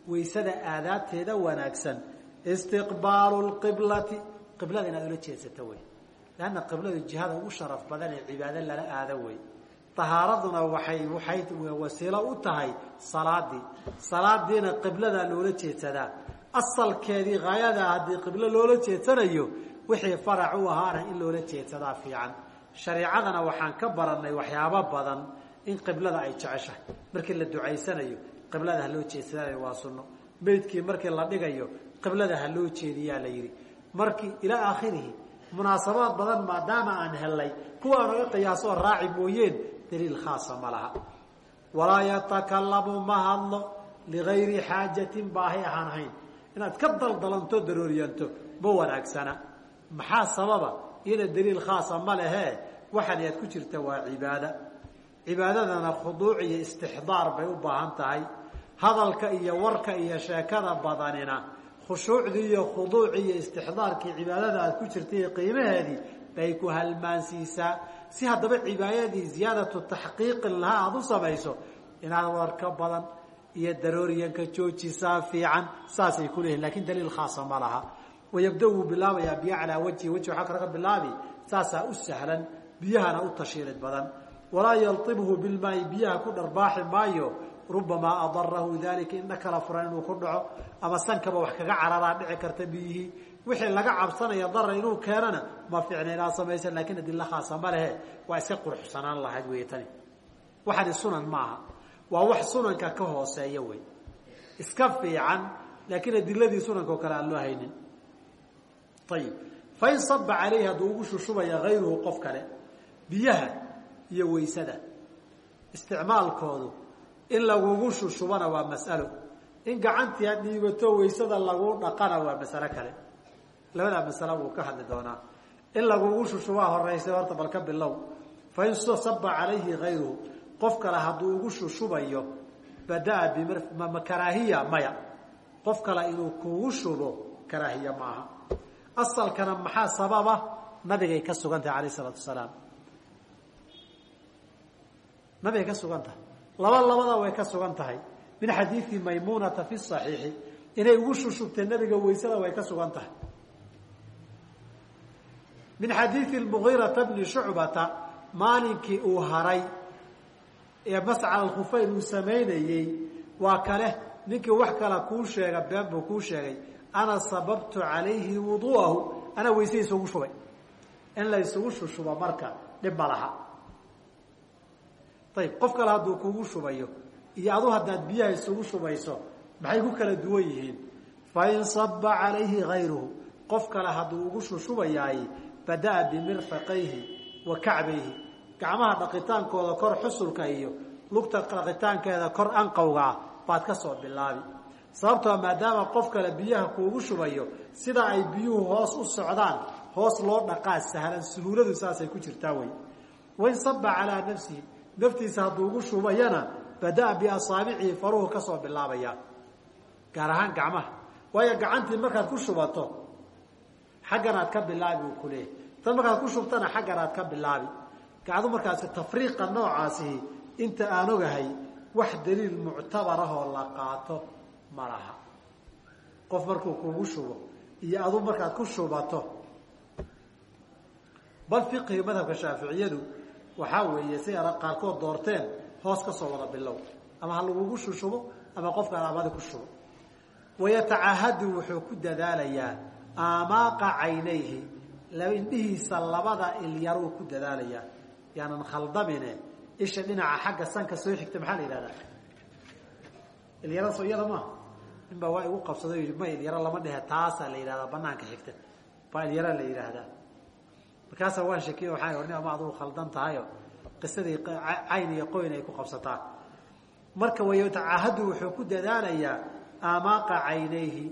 waysada aadaabteeda wanaagsan istiqbaalu lqiblati qiblada inaad ula jeedsato wey leanna qibladu jihada ugu sharaf badan ee cibaado lala aado wey tahaaraduna waxay waxay wasiilo u tahay salaadii salaadiina qibladaa loola jeedsadaa asalkeedii haayadaa haddii qiblo loola jeedsanayo wixii farac u ahaana in loola jeedsadaa fiican. Shareicadana waxaan ka barannay waxyaabo badan in qiblada ay jeceshahay. Markii la ducaysanayo qiblada ha loo jeedsanayo waa sunno. Meydkii markii la dhigayo qiblada ha loo jeediyaa la yidhi. Markii ilaa aakhirihi munaasabaad badan maadaama aan helnay kuwa aan qiyaasoo raaci mooyeen daliil khaasa ma laha. Walaa yatakalamu ma hadlo. Ligayri xaajatin baahi ahaan ahayn inaad ka daldalanto darooriyanto ma wanaagsana. Maxaa sababa? Ina daliil khaasa ma lehee waxaan aad ku jirta waa cibaada. Cibaadadana khuduuc iyo istixdaar bay u baahan tahay. Hadalka iyo warka iyo sheekada badanina khushuucdii iyo khuduucii iyo istixdaarkii cibaadada aad ku jirtay qiimaheedii bay ku halmaansiisaa. Si haddaba cibaadadii ziyaadatu taxqiiqin lahaa aada u samayso inaad warka badan iyo darooriyanka joojisaa fiican saasay ku leeyihiin laakiin daliil khaasa ma laha. Wayabda wuu bilaabayaa biyo calaa wajhi wajhi waxaa kalaga bilaabi saasaa u sahlan biyahana u tashiilid badan. Walaa yalibhu bilmaai biyaha ku dharbaaxi maayo rubamaa adarahu dalika indha kala furan inuu ku dhaco ama sankaba wax kaga cararaa dhici karta biyihii. Wixii laga cabsanaya darar inuu keenana ma fiicna inaad samaysan laakiin adilla khaasa ma lehe waa iska quruxsanaan lahayd wey tani waxani sunan maaha waa wax sunanka ka hooseeya wey. Iska fiican laakiin adiladii sunanka oo kale aan loo haynin. Ayib fain saba caleyhi hadduu ugu shushubaya hayruhu qof kale biyaha iyo waysada isticmaalkoodu in lagugu shushubana waa mas'alo. In gacantii aad dhiibato waysada lagu dhaqana waa masalo kale. Labadaa masalo wuu ka hadli doonaa. In lagugu shushubaa horeysay horta bal ka bilow. Fain saba calayhi hayruhu qof kale hadduu ugu shushubayo badaa bima karaahiya maya. Qof kale inuu kugu shubo karaahiya maaha. Asalkana maxaa sababa? Nabigay ka sugan tahay alayh isalaatu wasalaam. Nabigay ka sugan tahay laba labada way ka sugan tahay. Min xadiidi maymunata fi صaxiixi inay ugu shushubtee nabiga waysada way ka sugan tahay. Min xadiidi mugiirata bni shucbata maalinkii uu haray ee mascal alkhufeyn uu samaynayey waa kale. Ninkii wax kala kuu sheega been buu kuu sheegay ana sababtu calayhi wuduuahu anaa weysada isugu shubay. In la shushubo marka dhib ma laha. Ayib qof kale hadduu kugu shubayo iyo adu haddaad biyaha isugu shubayso maxay ku kala duwan yihiin? Fain saba calayhi hayruhu qof kale hadduu ugu shushubayaay bada'a bimirfaqayhi wa kacbayhi gacmaha dhaqitaankooda kor xusulka iyo lugta dhaqitaankeeda kor anqowgaa baad ka soo bilaabi. Sababtoo maadaama qof kale biyaha kuugu shubayo sida ay biyuhu hoos u socdaan hoos loo dhaqaa sahlan suhuuladu saasay ku jirtaa wey wain saba calaa nafsihi naftiisa hadduu ugu shubayana bada'a biasaabicihi faruhu ka soo bilaabaya. Gaar ahaan gacmaha. Waayo gacantii markaad ku shubato xagganaad ka bilaabi uu kuleeyahy tan markaad ku shubtana xagganaad ka bilaabi gacdu markaasi tafriiqa noocaasihi inta aan ogahay wax daliil muctabar ahoo la qaato ma laha. Qof markuu kugu shubo iyo adu markaad ku shubato. Bal fiqhiga madhabka shaaficiyadu waxaa weeye si ara qaarkood doorteen hoos ka soo wada bilow ama ha lagugu shushubo ama qofkaan amadi ku shubo. Wayatacahadu wuxuu ku dadaalayaa aamaaqa caynayhi indhihiisa labada ilyaruu ku dadaalayaa yaanan khaldamine isha dhinaca xagga sanka soo xigta maxaa la yidhahdaa? Ilyara soo iyada maaha nin baa waa igu qabsaday ma ilyaro lama dhehe taasaa la yidhahdaa banaanka xigta. Baa ilyara la yidhaahdaa markaasaa waan shakiyo waxaa orni ama adugu khaldan tahayo qisadii cayn iyo qoyn ay ku qabsataa. Marka wayatacahadu wuxuu ku dadaalayaa aamaaqa caynayhi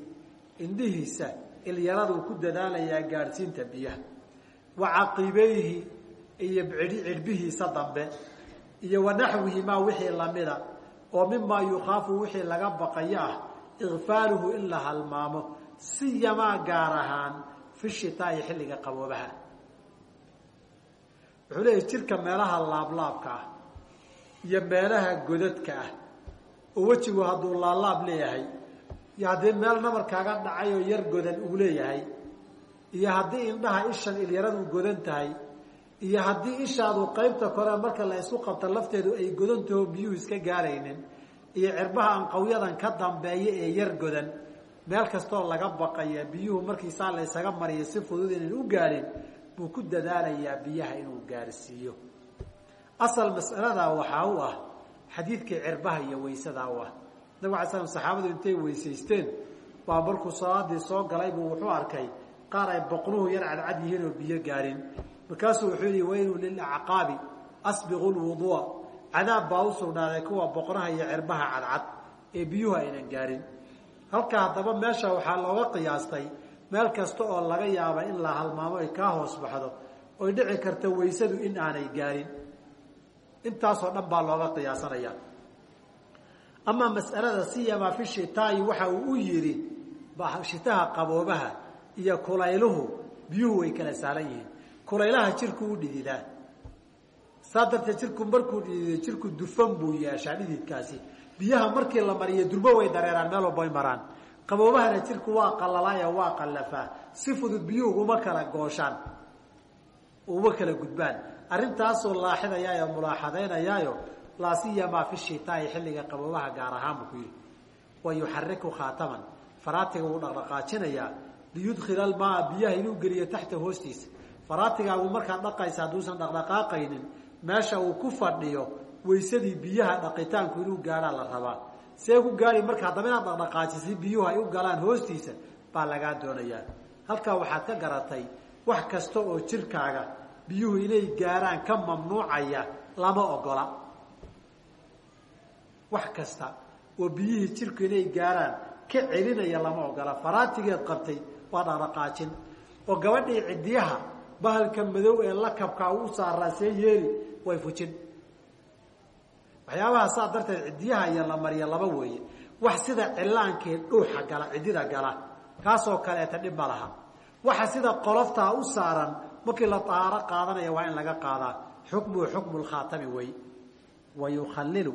indhihiisa. Ilyaraduu ku dadaalayaa gaadhsiinta biyaha. Wa caqibayhi iyo cidhbihiisa dambe iyo wanaxwihimaa wixii lamida oo mimaa yukhaafu wixii laga baqayo ah ikfaaluhu in la halmaamo siyamaa gaar ahaan fi shitaai xilliga qaboobaha. Wuxuu leeyahy jirka meelaha laablaabka ah iyo meelaha godadka ah oo wejigu hadduu laalaab leeyahay iyo haddii meel nabarkaaga dhacay oo yar godan uu leeyahay iyo haddii indhaha ishan ilyaradu godan tahay iyo haddii ishaadu qaybta kore marka la isku qabta lafteedu ay godantaho biyuhu iska gaaraynin. Iyo cirbaha anqawyadan ka dambeeya ee yar godan. Meel kastoo laga baqaya biyuhu markiisaa la ysaga mariya si fudud inaan u gaarin buu ku dadaalayaa biyaha inuu gaarsiiyo. Asal mas'aladaa waxaa u ah xadiidkii cirbaha iyo waysadaa u ah. Nabig alay slam saxaabadu intay weysaysteen baa markuu salaadii soo galay buu wuxuu arkay qaar ay boqnuhu yar cadcad yihiin oo biyo gaarin markaasuu wuxuu yihi waylun lilacqaabi asbiqu lwudua cadaab baa u sugnaaday kuwa boqnaha iyo cirbaha cadcad ee biyuhu aynan gaarin. Halka haddaba meesha waxaa looga qiyaastay meel kasta oo laga yaaba in la halmaamo ay kaa hoos baxdo oy dhici karta waysadu in aanay gaarin. Intaasoo dhan baa looga qiyaasanaya amaa mas'alada siyamaa fi shitaayi waxa uu u yidhi shitaha qaboobaha iyo kulayluhu biyuhu way kala sahlan yihiin kulaylaha jirku u dhididaa saa darteed jirku markuu dhidido jirku dufan buu yeeshaa dhididkaasi. Biyaha markii la mariyo durbo way dareeraan meel walba way maraan. Qaboobahana jirku waa qalalaayo waa qallafaa. Si fudud biyuhu uma kala gooshaan uma kala gudbaan. Arrintaasoo laaxidayaayo mulaaxadaynayaayo laa siyamaa fi shitaa'i xilliga qaboobaha gaar ahaan buu ku yidhi. Wa yuxariku khaataman. Faraatiga wuu dhaqdhaqaajinayaa. Liyudkhila almaa biyaha inuu geliyo taxta hoostiisa faraatigaagu markaad dhaqaysa hadduusan dhaqdhaqaaqaynin meesha uu ku fadhiyo waysadii biyaha dhaqitaanku inuu gaadhaa la rabaa. See ku gaari marka haddaba inaad dhaqdhaqaajisi biyuhu ay u galaan hoostiisa baa lagaa doonayaa. Halkaa waxaad ka garatay wax kasta oo jirkaaga biyuhu inay gaaraan ka mamnuucaya lama ogola. Wax kasta oo biyihii jirku inay gaaraan ka celinaya lama ogola. Faraatigeed qabtay waa dhaqdhaqaajin. Oo gabadhii ciddiyaha bahalka madow ee lakabkaa u saaraa see yeeli way fujin. Waxyaabaha saa darteed ciddiyaha iyo la mariya laba weeye. Wax sida cilaankee dhuuxa gala ciddida gala kaasoo kaleeta dhib laha. Waxa sida qoloftaa u saaran markii la tahaaro qaadanaya waa in laga qaadaa. Xukmuhu xukmu lkhaatami wey wa yukhalilu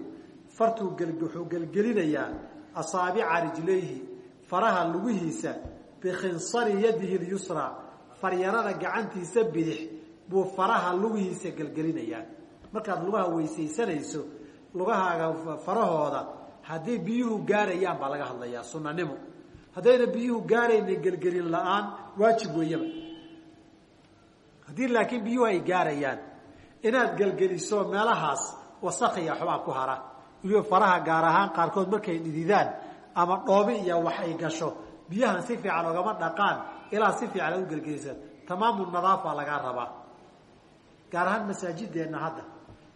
fartuu wuxuu gelgelinayaa asaabica rijlayhi faraha lugihiisa bikhinsari yadihi lyusra faryarada gacantiisa bidix buu faraha lugihiisa gelgelinayaa markaad lugaha weysaysanayso lugahaaga farahooda haddii biyuhu gaarayaan baa laga hadlayaa sunanimo haddayna biyuhu gaarayna gelgelin la'aan waajib weeyaba. Haddii laakiin biyuhu ay gaarayaan inaad gelgeliso meelahaas wasakhiya waxbaa ku hara. Weliba faraha gaar ahaan qaarkood markay dhididaan ama dhoobi iyo wax ay gasho biyahan si fiican ogama dhaqaan ilaa si fiican aad u gelgelisa tamaamu nadaafa lagaa rabaa. Gaar ahaan masaajideenna hadda.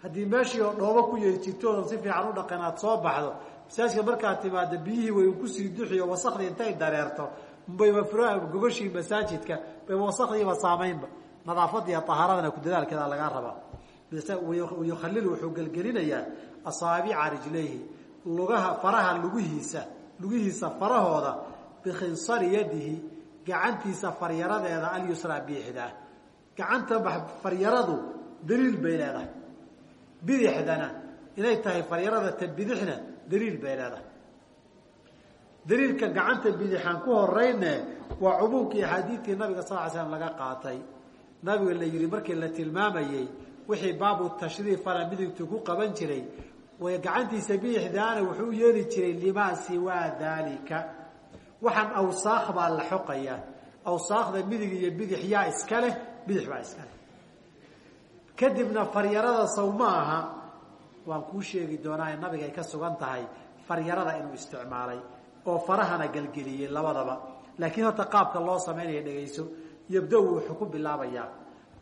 Haddii meeshii oo dhoobo ku yeeri jirtoodan si fiican u dhaqan aad soo baxdo masaajka markaad timaado biyihii way ku sii duxiyo wasakdii intay dareerto. Bayba gogashii masaajidka bayba wasakdiiba saamaynba. Nadaafada iyo ku dadaalkeeda lagaa rabaa. Yukhalilu wuxuu gelgelinayaa asaabica rijlayhi lugaha faraha lugihiisa lugihiisa farahooda bikhinsari yadihi gacantiisa faryaradeeda alyusraa biixdaa gacanta faryaradu daliil bay leedahay. Bidixdana inay tahay faryarada ta bidixna daliil bay leedahay. Daliilka gacanta bidixaan ku horeyne waa cumuumkii axaadiidkii nabiga sal ly slam laga qaatay. Nabiga la yihi markii la tilmaamayey wixii baabu tashriifana midigtu ku qaban jiray gacantiisa bidixdaana wuxuu yeeli jiray limaa siwaa daalika waxaan awsaakh baa la xoqayaa awsaakda midig iyo bidix yaa iska leh bidix baa iska leh. Kadibna faryarada saw ma aha. Waan kuu sheegi doonaa nabiga ay ka sugan tahay faryarada inuu isticmaalay oo farahana gelgeliyey labadaba. Laakiin horta qaabka loo samaynaya dhegayso yabda wuxuu ku bilaabayaa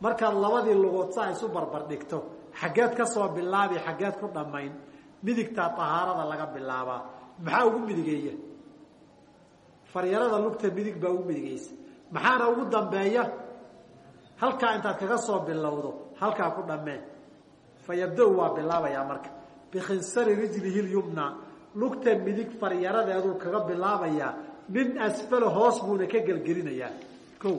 markaad labadii lugood saa isu barbar dhigto xaggeed ka soo bilaabi xaggeed ku dhammayn midigtaa tahaarada laga bilaabaa. Maxaa ugu midigeeya faryarada lugta midig baa ugu midigeysa maxaana ugu dambeeya? Halkaa intaad kaga soo bilowdo halkaa ku dhammeen. Fa waa bilaabayaa marka. Bikhinsari rijlihi lyumna lugta midig faryaradeeduu kaga bilaabayaa min asfalo hoos buuna ka gelgelinayaa ko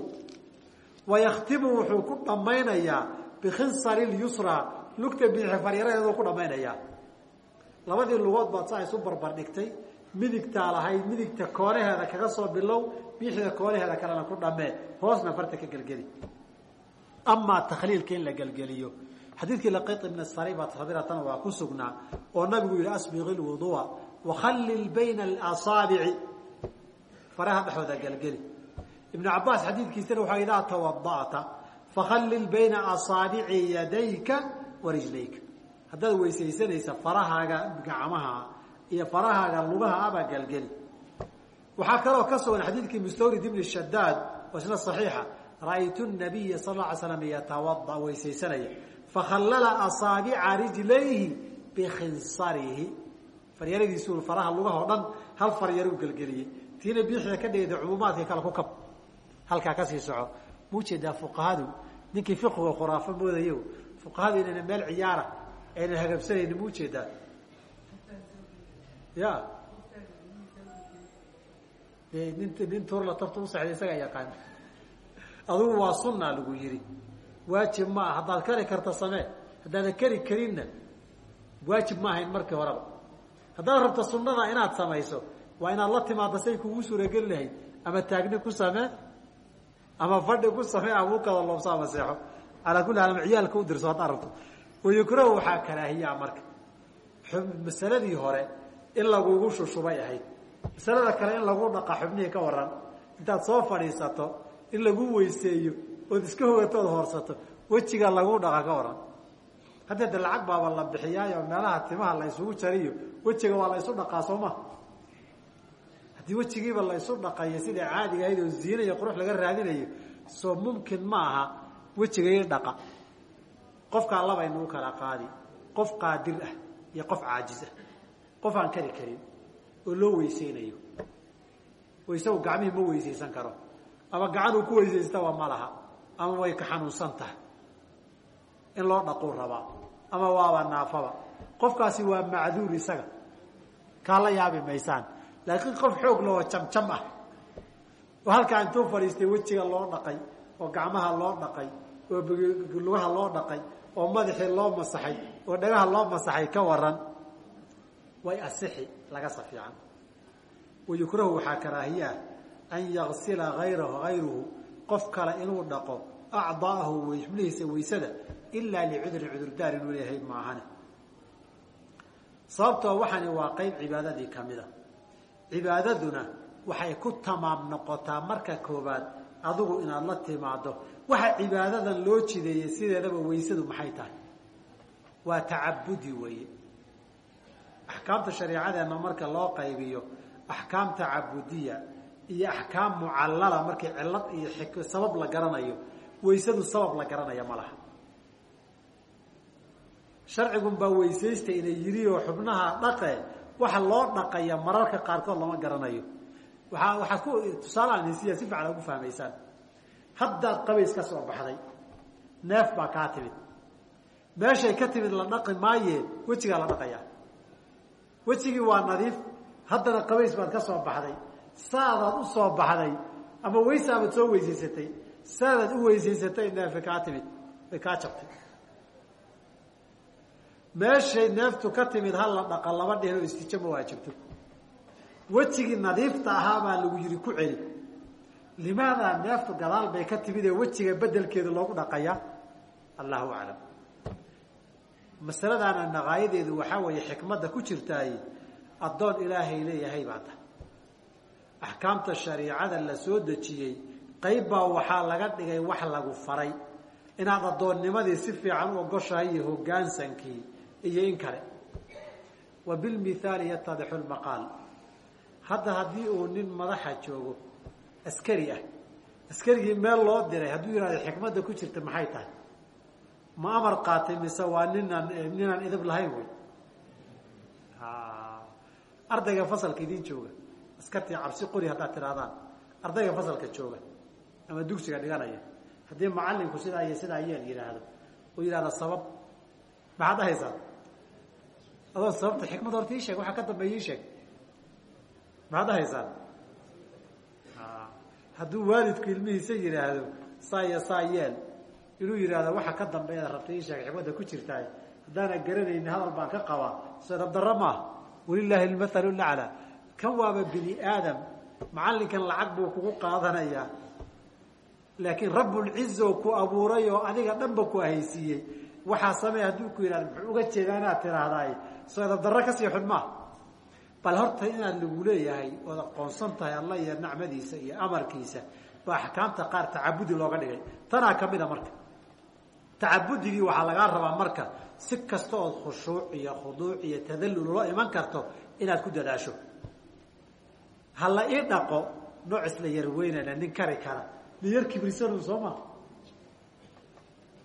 wayakhtimu wuxuu ku dhammaynayaa bikhinsari lyusra lugta bidix faryaradeeduu ku dhammaynayaa. Labadii lugood baad saa isu barbar dhigtay midigtaa lahayd midigta koonaheeda kaga soo bilow bidixda koonaheeda kalena ku dhammee hoosna farta ka gelgeli. Amaa takhliilka in la gelgeliyo. Xadiidkii laqit ibn saribat rabiratana waa ku sugnaa oo nabigu yihi asbiq lwudua wakhallil bayna alasaabici faraha dhexooda gelgeli. Ibnu cabaas xadiidkiisana waxaa idaa tawada'ta fakhallil bayna asaabici yadayka wa rijlayka. Haddaad weysaysanaysa farahaaga gacmaha iyo farahaaga lugaha abaa gelgeli. Waxaa kaloo ka sugan xadiidkii mustawrid ibni shadaad oo isna saxiixa ra'aytu nabiya sal lla ly slam yatawada weysaysanaya. Fakhallala asaabica rijlayhi bikhinsarihi faryaradiisu faraha lugaha o dhan hal faryaruu gelgeliyey. Tiina biixda ka dhigayda cumuumaadka kale ku kab. Halkaa ka sii soco. Muu jeedaa fuqahadu? Ninkii fiqiga khuraafo moodayo fuqahadu inayna meel ciyaara aynan hagabsanayni muu jeedaa ya. Nin nin turla tartu usaxda isagaa yaqaan. Adugu waa sunna lagu yihi waajib ma ah haddaad kari karta samee haddaadan kari karinna waajib ma ahayn markii horeba. Haddaad rabto sunnada inaad samayso waa inaad la timaadda say kugu suurageli lahayd. Ama taagni ku samee ama fadhi ku samee ama ukada loobso ama seexo. Calaa kulli haal ama ciyaalka u dirso haddaad rabto. Wayukrahu waxaa karaahiyaa marka. Masaladii hore in lagugu shushubay ahayd. Masalada kale in lagu dhaqa xubnihii ka waran intaad soo fadhiisato in lagu weyseeyo ood iska hogato ood hoorsato wejiga lagu dhaqa ka waran hadda de lacag baaba la bixiyaayo meelaha timaha la isugu jariyo wejiga waa la isu dhaqaa soo ma? Haddii wejigiiba la isu dhaqayo sida caadiga ahayd oo ziina iyo qurux laga raadinayo soo mumkin ma aha wejiga ii dhaqa. Qofkaa labaynu kala qaadi qof qaadir ah iyo qof caajiz ah qof aan kari karin oo loo weyseynayo oo isagu gacmihii ma weysaysan karo. Ama gacan uu ku weysaystaba ma laha. Ama way ka xanuunsan tahay. In loo dhaquu rabaa ama waaba naafaba. Qofkaasi waa macduur isaga. Kaa la yaabi maysaan. Laakiin qof xoog loo jamjam ah. Oo halkaa intuu fadhiistay wejiga loo dhaqay oo gacmaha loo dhaqay oo lugaha loo dhaqay oo madaxii loo masaxay oo dhagaha loo masaxay ka waran way asixi laga safiican. Wayukrahu waxaa karaahiye ah an yagsila ayrahu hayruhu qof kale inuu dhaqo acdaahu xubnihiisa weysada ilaa licudrin cudurdaar inuu leeyahay maahane. Sababtoo waxani waa qeyb cibaadadii kamida cibaadaduna waxay ku tamaam noqotaa marka koobaad adigu inaad la timaado waxa cibaadadan loo jideeyey sideedaba weysadu maxay tahay? Waa tacabudi weeye axkaamta shareecadeenna marka loo qaybiyo axkaam tacabudiya iyo axkaam mucallala markii cilad iyo sabab la garanayo weysadu sabab la garanaya ma laha. Sharcigun baa weysaysta inay yidhi oo xubnaha dhaqe waxa loo dhaqaya mararka qaarkood lama garanayo. Waaa waxaad ku tusaaleaan hesiya si fiican ugu fahmaysaan. Haddaad qabays ka soo baxday neef baa kaa timid. Meeshay ka timid la dhaqi maaye wejigaa la dhaqayaa wejigii waa nadiif haddana qabays baad ka soo baxday. Saadaad u soo baxday ama weysaabaad soo weysaysatay saadaad u weysaysatay neefa kaa timid way kaa jabtay. Meeshay neeftu ka timid ha la dhaqa laba dhihin oo istijo ma waajibto wejigii nadiifta ahaa baa lagu yihi ku celi. Limaadaa neeftu gadaal bay ka timid ee wejiga bedelkeeda loogu dhaqayaa allahu aclam masaladaana naqaayadeedu waxaa weeye xikmadda ku jirtaay addoon ilaahay leeyahay baa tahay axkaamta shariicada la soo dejiyey qayb baa waxaa laga dhigay wax lagu faray. Inaad addoonnimadii si fiican u ogoshahay iyo hoggaansankii iyo in kale. Wa bilmithaali yatadixu lmaqaal. Hadda haddii uu nin madaxa joogo askari ah askarigii meel loo diray hadduu yihahdo xikmadda ku jirta maxay tahay ma amar qaatay mise waa ninaan ninaan idib lahayn wey ardayga fasalka idin jooga. Askartii cabsi qori haddaad tirahdaan ardayga fasalka jooga. Ama dugsiga dhiganaya. Haddii macalinku sidaa iyo sidaa yeel yidhaahdo uu yidhahda sabab. Maxaad dhahaysaa adoo sababta xikmad horta ii sheeg waxaa ka dambeeya ii sheeg. Maxaad dhahaysaan hadduu waalidku ilmihiisa yidhaahdo saa iyo saa yeel inuu yidhahdo waxa ka dambeeya rabta ii sheeg xikmadda ku jirtaay. Haddaana garanayni hadal baan ka qabaa. Sadabdarro maaha walilaahi lmathalu lacla kan waaba bini aadam macallinkan lacag buu kugu qaadanayaa laakiin rabbulcizo ku abuuray oo adiga dhanba ku ahaysiiyey. Waxaa samey hadduu ku yidhahdo muxuu uga jeedaa inaad tiraahdaay sadabdarro ka sii xun maaha bal horta inaad lagu leeyahay ood aqoonsan tahay allah iyo nacmadiisa iyo amarkiisa baa axkaamta qaar tacabudi looga dhigay. Tanaa ka mid a marka tacabudigii waxaa lagaa rabaa marka si kasta ood khushuuc iyo khuduuc iyo tadallul loo iman karto inaad ku dadaasho. Ha la ii dhaqo nooc isla yarweynana nin kari kara. Nin yar kibrisanu soo maa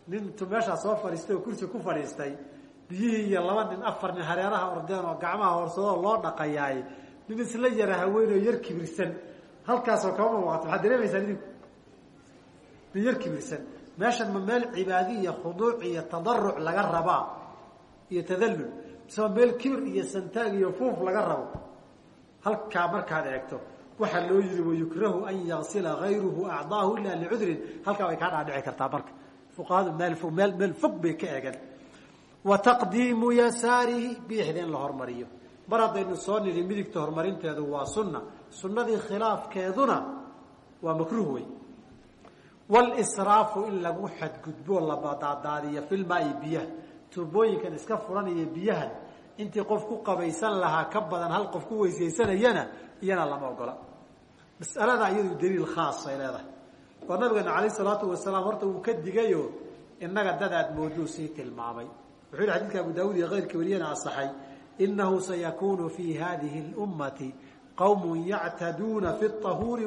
nin intuu meeshaa soo fadhiistay oo kursi ku fadhiistay biyihii iyo laba nin afar nin hareeraha ordeen oo gacmaha horsadoo loo dhaqayaay nin isla yara haweenoo yar kibirsan. Halkaasoo kama muuqato waxaad dareemaysaan idinku? Nin yar kibirsan meeshan ma meel cibaadi iyo khuduuc iyo tadaruc laga rabaa iyo tadallul mise ma meel kibir iyo santaag iyo fuuf laga rabo. Halkaa markaad eegto waxaa loo yidhi wayukrahu an yagsila gayruhu acdaahu ila licudrin halkaa bay kaa dhaadhici kartaa marka. Fuqahadu meel fog meel meel fog bay ka eegeen. Wa taqdiimu yasaarihi bidixda in la hormariyo. Mar haddaynu soo nidhi midigta horumarinteedu waa sunna. Sunnadii khilaafkeeduna waa makruh wey walisraafu in lagu xadgudbo la badaadaadiyo filmaai biyaha tuubooyinkan iska furanaya biyahan intii qof ku qabaysan lahaa ka badan hal qof ku weysaysanayana iyana lama ogola masalada iyadu daliil khaasay leedahay oo nabigeena alayh salaatu wasalaam horta uu ka digayo inaga dad aad mooduu sii tilmaamay wuxuu yihi xadidka abu daawud iyo keyrka wariyana asaxay inahu sayakuunu fi hadihi اlummati qawm yactaduuna fi ahuuri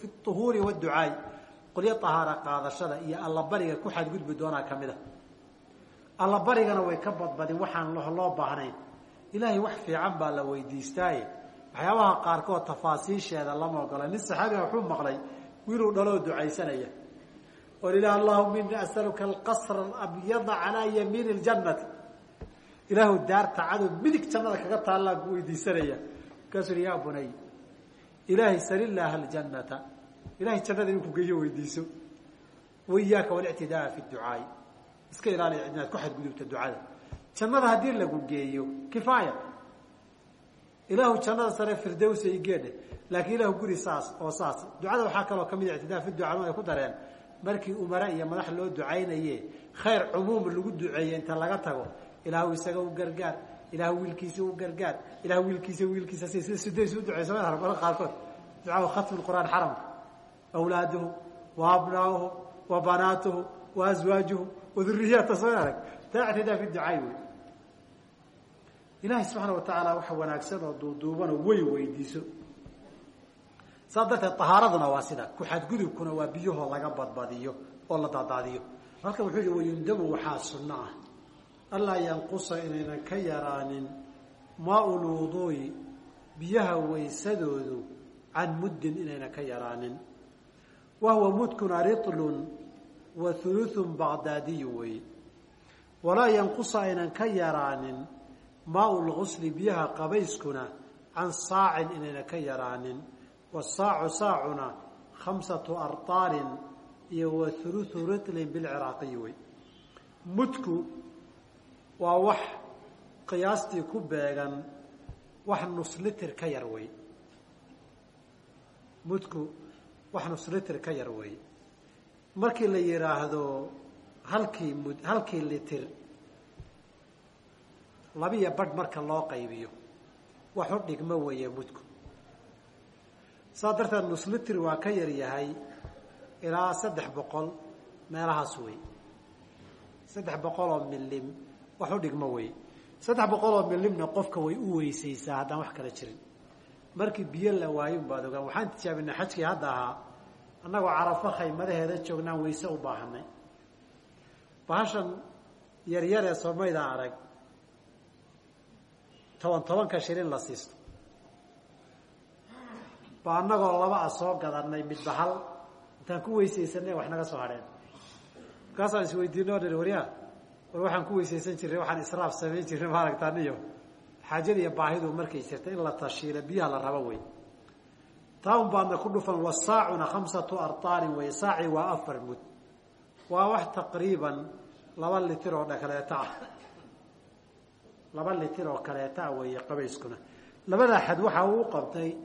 fi uhuuri waducaay qolyo طahaara qaadashada iyo allabariga ku xadgudbi doonaa ka mid a allabarigana way ka badbadin waxaan loo baahnayn. Ilaahay wax fiican baa la weydiistaaye. Waxyaabaha qaarkood tafaasiisheeda lama ogola. Nin saxaabiga wuxuu maqlay wiiluu dhaloo ducaysanaya. Oo ilah allahuma ini asaluka alqasra abyada calaa yamiini اljannati ilaahu daarta cadow midig jannada kaga taallaan ku weydiisanaya. Markaasuu hi ya bunay ilaahay sal illaaha aljannata ilahay jannada inuu kugeeyo weydiiso waiyaaka walictidaa fi ducaai iska ilaaliya inaad ku xadgudubta ducada jannada haddii lagu geeyo kifaaya ilaahu jannada sare firdowsa igeedhe laakiin ilahu guri saas oo saas ducada waxaa kaloo ka mid ictidaa fi ducaa ay ku dareen markii umara iyo madax loo ducaynaye khayr cumuum lagu duceeye inta laga tago ilaahu isaga u gargaar ilaahu wiilkiisa u gargaar ilahu wiilkiisa wiilkiisa si sida sudays u duceyso ma arag marka qaarkood ducaa khatmi qur'aan xaramka awlaaduhu wa abnaauhu wa banaatuhu wa aswaajuhu wa duriyata soo arag taa ictidaa fi ducaay wey ilaahay subxaana wa tacaala waxa wanaagsan oo duuduubanoo wey weydiiso saas darteed tahaaraduna waa sida ku-xadgudubkuna waa biyahoo laga badbadiyo oo la daadaadiyo halkan wuxuu yihi wayundabu waxaa sunno ah allaa yanqusa inaynan ka yaraanin maa-u lwuduu'i biyaha waysadoodu can muddin inaynan ka yaraanin wa huwa mudkuna ritlun wa huluthun baqdaadiyu weeye walaa yanqusa aynan ka yaraanin maa-u lgusli biyaha qabayskuna can saacin inaynan ka yaraanin wasaacu saacuna khamsatu artaalin iyo wa huluthu ritlin bilciraaqiyi wey mudku waa wax qiyaastii ku beegan wax nuslitir ka yar wey mudku wax nuslitir ka yar wey. Markii la yidhaahdo halkii mud halkii litir labiya badh marka loo qaybiyo wax u dhigmo weeye mudku. Saas darteed nuslitir waa ka yar yahay ilaa saddex boqol meelahaas wey. Saddex boqol oo milim wax u dhigmo wey. Saddex boqol oo milimna qofka way u weysaysaa haddaan wax kala jirin markii biyo la waayin baad ogaan. Waxaan tijaabinay xajkii hadda ahaa. Annagoo carafo khaymadaheeda joognaan wayse u baahanay bahashan yaryaree somayda arag toban tobanka shilin la siisto. Ba annagoo laba a soo gadanay midba hal intaan ku weysaysanay wax naga soo hadheen. Markaasaan isweydiino o dhan waryaa war waxaan ku weysaysan jirnay waxaan israaf samayn jirnay maaragtaan xaajada iyo baahidu markay jirta in la tashiila biyaha la rabo wey taa un baadna ku dhufan wasaacuna khamsatu artaalin wey saaci waa afar mud. Waa wax taqriiban laba litir oo kaleeta ah. Laba litir oo kaleeta ah weeye qabayskuna. Labadaa xad waxa uu qabtay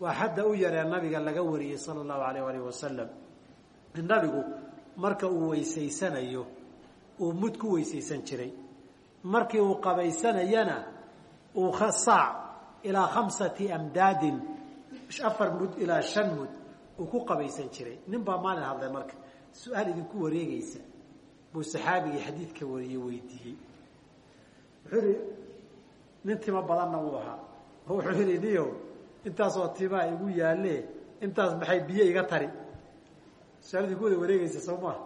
waa xadda u yaree nabiga laga wariyey sala allahu alayh alih wasalam nabigu marka uu weysaysanayo uu mud ku weysaysan jiray. Markii uu qabaysanayana saac ilaa khamsati amdaadin afar mud ilaa shan mud uu ku qabaysan jiray. Nin baa maalin hadlay marka su'aal idinku wareegeysa buu saxaabigii xadiidka wariyey weydiiyey. Wuxuu yihi nin timo badanna wuu ahaa. Wuxuu yihi niyo intaasoo timaa igu yaalle intaas maxay biyo iga tari? Su'aal idinku wada wareegeysa soo maa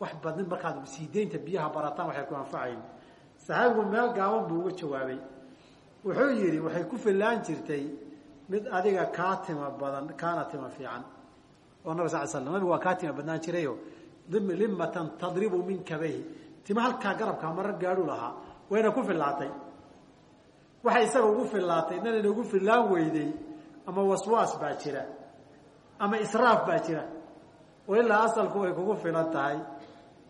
wax badnin markaad sii deynta biyaha barataan waxay ku anfacayn. Saxaabigu meel gaaban buu uga jawaabay wuxuu yidhi waxay ku fillaan jirtay mid adiga kaa tima badan kaana tima fiican. Oo nabig sal slam nabigu waa kaa tima badnaan jirayo. Limatan tadribu min kabayhi tima halkaa garabkaa marar gaadhu lahaa wayna ku fillaatay. Waxay isaga ugu fillaatay inanayna ugu fillaan weyday ama waswaas baa jira ama israaf baa jira. Oo ilaa asalku way kugu filan tahay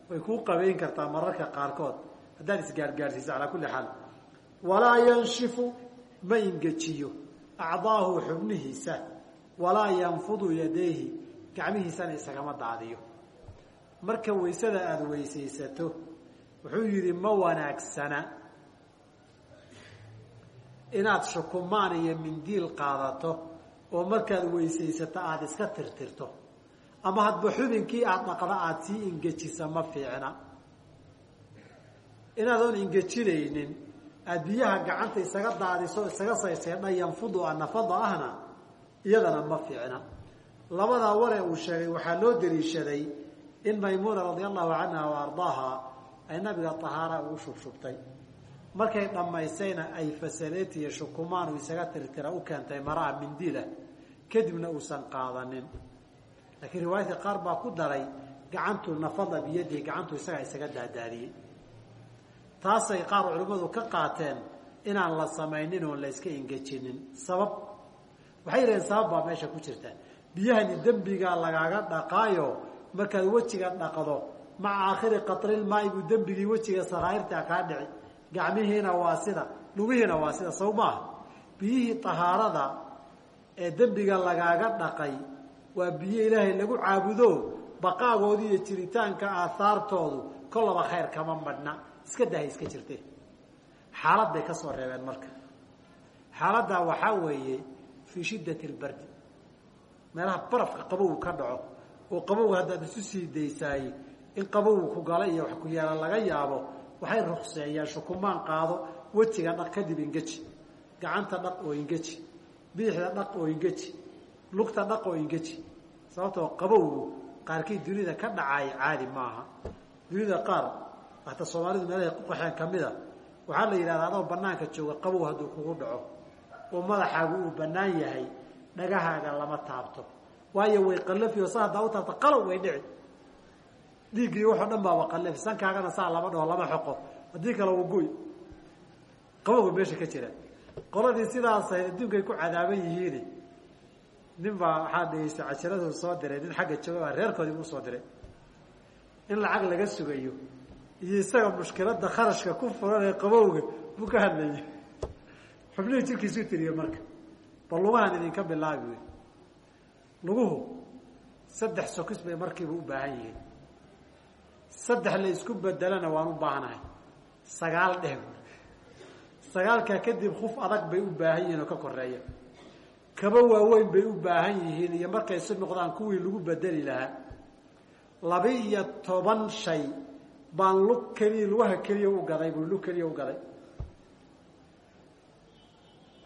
way kuu qabayn kartaa mararka qaarkood. Haddaad isgaargaarsiiso calaa kulli xaal walaa yanshifu ma ingejiyo. Acdaahu xubnihiisa walaa yanfudu yadayhi gacmihiisana isagama daadiyo. Marka waysada aada weysaysato wuxuu yidhi ma wanaagsana inaad shukumaan iyo mindiil qaadato oo markaad weysaysato aada iska tirtirto. Ama hadba xubinkii aada dhaqda aada sii ingejisa ma fiicna. Inaadoon ingejinaynin aada biyaha gacanta isaga daadiso isaga sayseedha yanfudu a nafada ahna iyadana ma fiicna. Labadaa waree uu sheegay waxaa loo daliishaday in maymuuna radia allahu canha wa ardaaha ay nabiga tahaara ugu shubshubtay. Markay dhammaysayna ay fasadeet iyo shukumaan uu isaga tirtira u keentay maraa mindilah kadibna uusan qaadanin. Laakiin riwaayadka qaar baa ku daray gacantu nafada biyadihi gacantu isagaa isaga daadaadiyey taasay qaar culimmadu ka qaateen inaan la samaynin oon la yska ingejinin sabab waxay yidhaheen sabab baa meesha ku jirta. Biyahani dembigaa lagaaga dhaqaayo markaad wejiga dhaqdo maca aakhiri qatrilmaai buu dembigii wejiga sakaa'irtaa kaa dhici. Gacmihiina waa sida lugihiina waa sida saw maaha. Biyihii tahaarada ee dembiga lagaaga dhaqay waa biyo ilaahay lagu caabudo baqaagoodi iyo jiritaanka aahaartoodu kollaba khayr kama madhna iska dahay iska jirte xaalad bay ka soo reebeen marka. Xaaladdaa waxaa weeye fii shiddati lbardi meelaha barafka qabowgu ka dhaco oo qabowga haddaad isu sii daysaay in qabowgu ku gala iyo wax ku yeela laga yaabo waxay rukseeyaan shukumaan qaado wejiga dhaq kadib ingeji. Gacanta dhaq oo ingeji. Bidixda dhaq oo ingeji. Lugta dhaq oo ingeji. Sababtoo qabowgu qaarkii dunida ka dhacay caadi maaha. Dunida qaar hata soomaalidu meelahay ku qaxeen kamida waxaa la yidhahdaa adoo banaanka jooga qabow hadduu kugu dhaco. Oo madaxaagu uu banaan yahay dhagahaaga lama taabto. Waayo way qallafi oo saa haddaa u taabto qalow way dhici dhiiggii waxoo dhan baaba qallafi sankaagana saa lama dhaho lama xoqo. Haddii kale uu goy qabowga meesha ka jira. Qoladii sidaas ahayd adduunkay ku cadaaban yihiin. Nin baa waxaa dhegeysta casharadu soo diray nin xagga jooga baa reerkoodii buu soo diray. In lacag laga sugayo iyo isaga mushkilada kharashka ku furan ee qabowga buu ka hadlayay. Xubnihii jirkiisu tiriye marka bal lugahan idinka bilaabi wey luguhu saddex sokis bay markiiba u baahan yihiin. Saddex la isku bedelana waan u baahanahay. Sagaal dheh sagaalkaa kadib kuf adag bay u baahan yihiin oo ka koreeya kaba waaweyn bay u baahan yihiin iyo markay si noqdaan kuwii lagu bedeli lahaa. Laba-iyo toban shay baan lug keliya lugaha keliya u gaday buu lug keliya u gaday.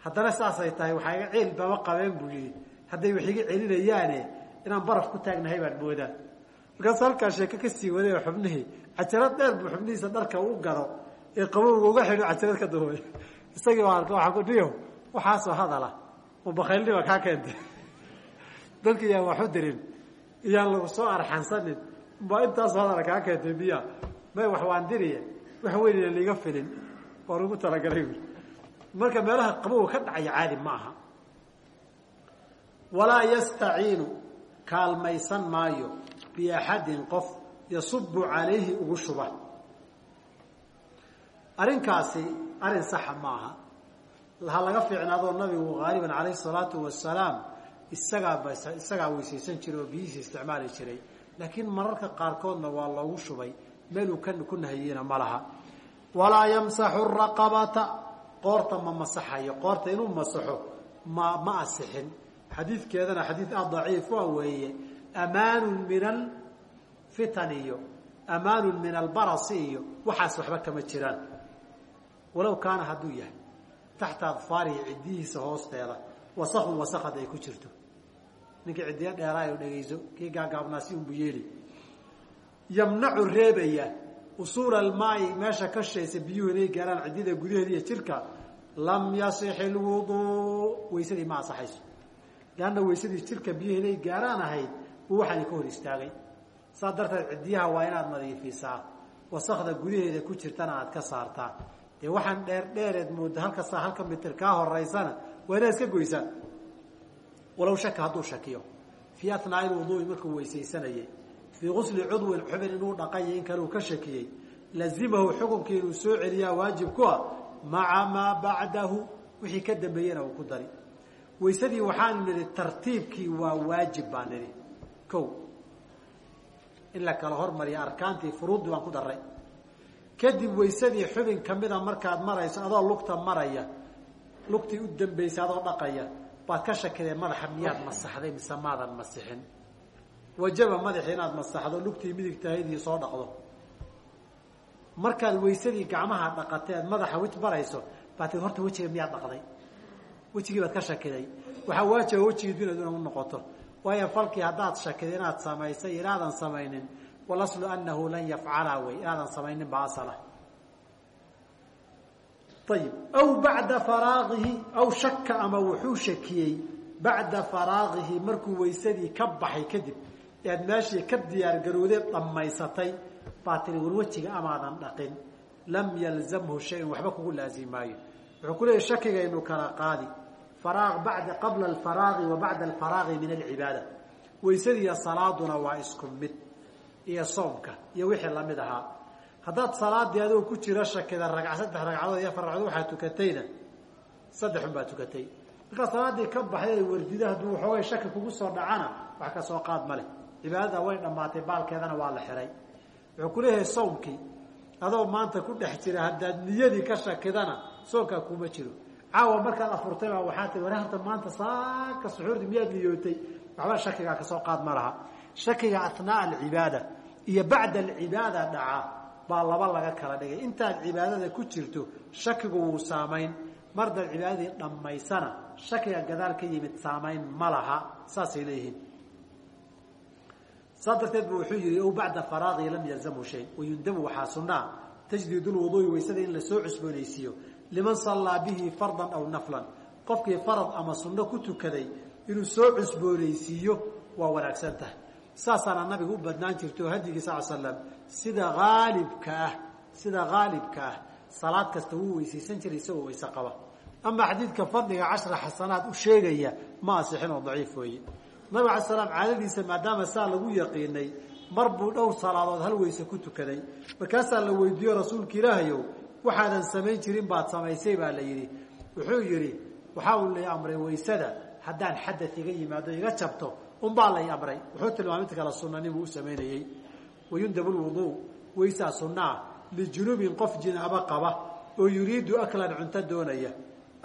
Haddana saasay tahay waxaa iga ceel bama qabeen buu yihi hadday wax iga celinayaane inaan baraf ku taagnahay baan moodaa. Markaasu halkaa sheeko ka sii waday oo xubnihii cajarad dheer buu xubnihiisa dharka u gado ee qabowga uga xidho cajarad ka duubay. Isagii baa arka waaa kudhiyo waxaasoo hadala ma bakaylnima kaa keentay. Dadka iyaan waxu dirin iyaan lagu soo arxansanin ma intaasoo hadala kaa keentay miya may wax waan diriye wax weynina liiga filin waan ugu talagalay marka meelaha qabowga ka dhacaya caadi ma aha. Walaa yastaciinu kaalmaysan maayo biaxadin qof yasubu calayhi ugu shuba. Arrinkaasi arrin saxa ma aha. Ha laga fiicnaadoo nabigu haaliban calayhi salaatu wasalaam isagaa isagaa weysaysan jiray oo biyihiisa isticmaali jiray laakiin mararka qaarkoodna waa loogu shubay. Meeluu ka ku nahiyeyna ma laha. Walaa yamsaxu raqabata. Qoorta ma masaxayo. Qoorta inuu masaxo ma ma asixin. Xadiidkeedana xadiid ah daciif a weeye. Amaanun min alfitan iyo amaanun min albarasi iyo waxaas waxba kama jiraan. Walow kaana hadduu yahay taxta adfaarihi ciddihiisa hoosteeda wasakun wasakad ay ku jirto ninkii ciddiyo dheeraayo dhegayso kii gaagaabnaasi unbu yeeli. Yamnacu reebaya usuula almaai meesha ka shaysa biyuhu inay gaaraan ciddida gudaheeda iyo jirka lam yasix ilwuduu weysadii ma asaxayso leanna weysadii jirka biyuhu inay gaaraan ahayd buu waxaani ka hor istaagay. Saa darteed ciddiyaha waa inaad nadiifisaa. Wasakda gudaheeda ku jirtana aad ka saartaa. Dee waxaan dheer dheereed mooda halkasa halka mitir kaa horeysana waa inaad iska goysaan walow shaka hadduu shakiyo. Fii atnaai lwuduui markuu weysaysanayay fii gusli cudwin xubin inuu dhaqanya in kale uu ka shakiyey lazimahu xukunkii inuu soo celiyaa waajib ku ah maca maa bacdahu wixii ka dambeeyena uu ku dari. Weysadii waxaanu nidhi tartiibkii waa waajib baa nidhi. Ko in la kala hormariya arkaantii furuuddii baan ku daray kadib weysadii xubin kamida markaad marayso adoo lugta maraya lugtii u baad ka shakideen madaxa miyaad masaxday mise maadan masixin? Wajaba madaxi inaad masaxdo lugtii midigtahaydii soo dhaqdo. Markaad weysadii gacmaha dhaqateed madaxa wit barayso baad tii horta wejiga miyaad dhaqday. Wejigii baad ka shakiday. Waxaa waajiba wejigii inaad ina u noqoto. Waayo falkii haddaad shakiday inaad samaysay inaadan samaynin walaslu anahu lan yafcala wey inaadan samaynin baa asala ayib aw bacda faraagihi aw shaka ama wuxuu shakiyey bacda faraagihi markuu weysadii ka baxay kadib. Ead meeshii ka diyaargaroodeed dhammaysatay baa tiri war wejiga amaadan dhaqin. Lam yalzamhu shayun waxba kugu laazim maayo. Wuxuu ku leeyahy shakigaynu kala qaadi. Faraaq bada qabla alfaraaqi wa bacda alfaraaqi min alcibaada. Weysadiiyo salaaduna waa isku mid iyo soomka iyo wixii la mid ahaa haddaad salaadii adoo ku jira shakida ragc saddex ragcadood iyo afar ragcadood waxaa tukatayna. Saddexun baa tukatay. Markaa salaadii ka baxday wardida hadduu waxoogay shaki kugu soo dhacana wax ka soo qaad ma leh. Cibaadada way dhammaatay baalkeedana waa la xiray. Wuxuu ku leeyahay sawmkii. Adoo maanta ku dhex jira haddaad niyadii ka shakidana soonkaa kuma jiro. Caawa markaad afurtay baa waxaa tii ware horta maanta saaka suxuurdi miyaad niyootay? Waxba shakigaa ka soo qaad ma laha. Shakiga athnaa alcibaada iyo bacda alcibaada dhaca baa laba laga kala dhigay. Intaad cibaadada ku jirto shakigu wuu saamayn. Mardaad cibaadadii dhammaysana shakiga gadaal ka yimid saamayn ma laha. Saasay leeyihiin. Saas darteed bu wuxuu yihi ow bacda faraaqii lam yalzamhu shay. Wayundamu waxaa sunaa tajdiid lwuduui waysada in la soo cusboonaysiiyo. Liman sallaa bihi fardan aw naflan. Qofkii farad ama sunno ku tukaday inuu soo cusboonaysiiyo waa wanaagsan tahay saasaana nabiga u badnaan jirta oo hadyigii sal slam sida aalibka ah sida haalibka ah salaad kasta wuu weysaysan jiray isagoo weyse qaba. Ama xadiidka fadliga cashra xasanaad u sheegaya ma asixin oo daciif weeye. Nabig ala slam caadadiisa maadaama saa lagu yaqiinay mar buu dhowr salaadood hal weyse ku tukaday markaasaa la weydiiyo rasuulka ilaahayow waxaadan samayn jirin baad samaysay baa la yidhi. Wuxuu yidhi waxaa uu la amray weysada haddaan xadad iga yimaado iga jabto unbaa lay amray wuxuu tilmaamay kale sunanimuu u samaynayey wayundabu lwuduu weysaa sunnaa lijunubin qof jinaabo qaba oo yuriidu aklan cunto doonaya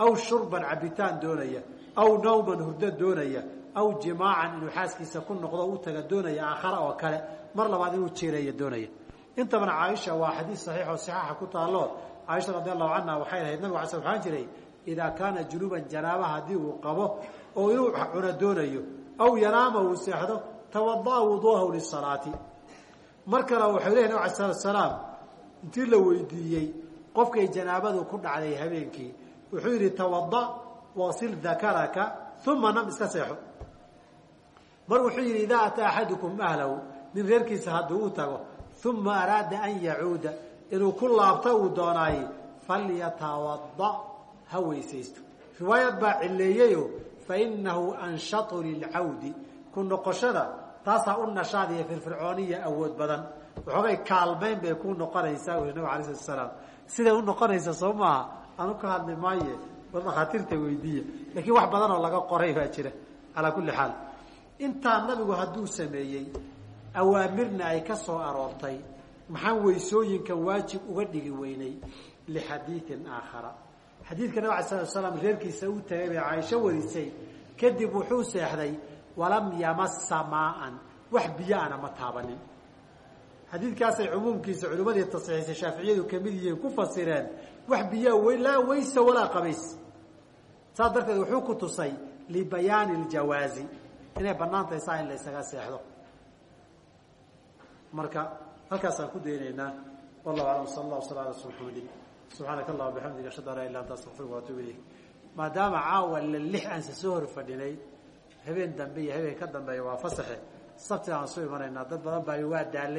aw shurban cabitaan doonaya aw nawman hurdo doonaya aw jimaacan inuu xaaskiisa ku noqdo u taga doonaya aakhara oo kale. Mar labaad inuu jeereeya doonaya. Intabana caaisha waa xadiis saxiix oo saxaaxa ku taalo. Caaisha radi allahu canha waxay lahayd nabig ala sl waxaan jiray idaa kaana junuban janaaba haddii uu qabo oo inuu cuno doonayo aw yanaama uu seexdo tawadaa wuduuahu lisalaati. Mar kale waxay lehi nabig ala slat salaam intii la weydiiyey qofkay janaabadu ku dhacday habeenkii wuxuu yidhi tawada wasil dakaraka uma nam iska seexo. Mar wuxuu yidhi idaa ataa axadukum ahlahu nin reerkiisa hadduu u tago uma araada an yacuuda inuu ku laabto uu doonaaye falyatawada ha weysaysto. Riwaayad baa cileeyeyo fainahu anshatu lilcawdi ku noqoshada taasaa u nashaad iyo firfircooniya awood badan waxoogay kaalmayn bay ku noqonaysaa uri nabig alay slat salaam siday u noqonaysa soo maaha anu ka hadli maaye war dhakhaatiirta weydiiya laakiin wax badan oo laga qoray baa jira calaa kulli xaal intaa nabigu hadduu sameeyey awaamirna ay ka soo aroortay maxaan weysooyinkan waajib uga dhigi weynay lixadiiin aakhara xadiidka nabig ala slat slam reerkiisa u tagay bay caaisho warisay. Kadib wuxuu seexday walam yamasa maaan wax biyo-ana ma taabanin. Xadiidkaasay cumuumkiisa culimadii tasxiisay shaaficiyadu ka mid yihiin ku fasireen wax biyaa laa waysa walaa qabays. Saas darteed wuxuu ku tusay libayaani ljawaazi. Inay bannaan tahay saa in la ysaga seexdo. Marka halkaasaan ku daynaynaa. Wallahu aclam sala allah wasala ala sl maxamedin subxaanaka allahuma bixamdika ashhadu an laa illa anta astaqfiruka waatubu ilayk. Maadaama caawa la lix aansa soo hor fadhinay habeen dambe iyo habeen ka dambeeya waa fasaxe sabti aan su imanaynaa dad badan baa waa daalay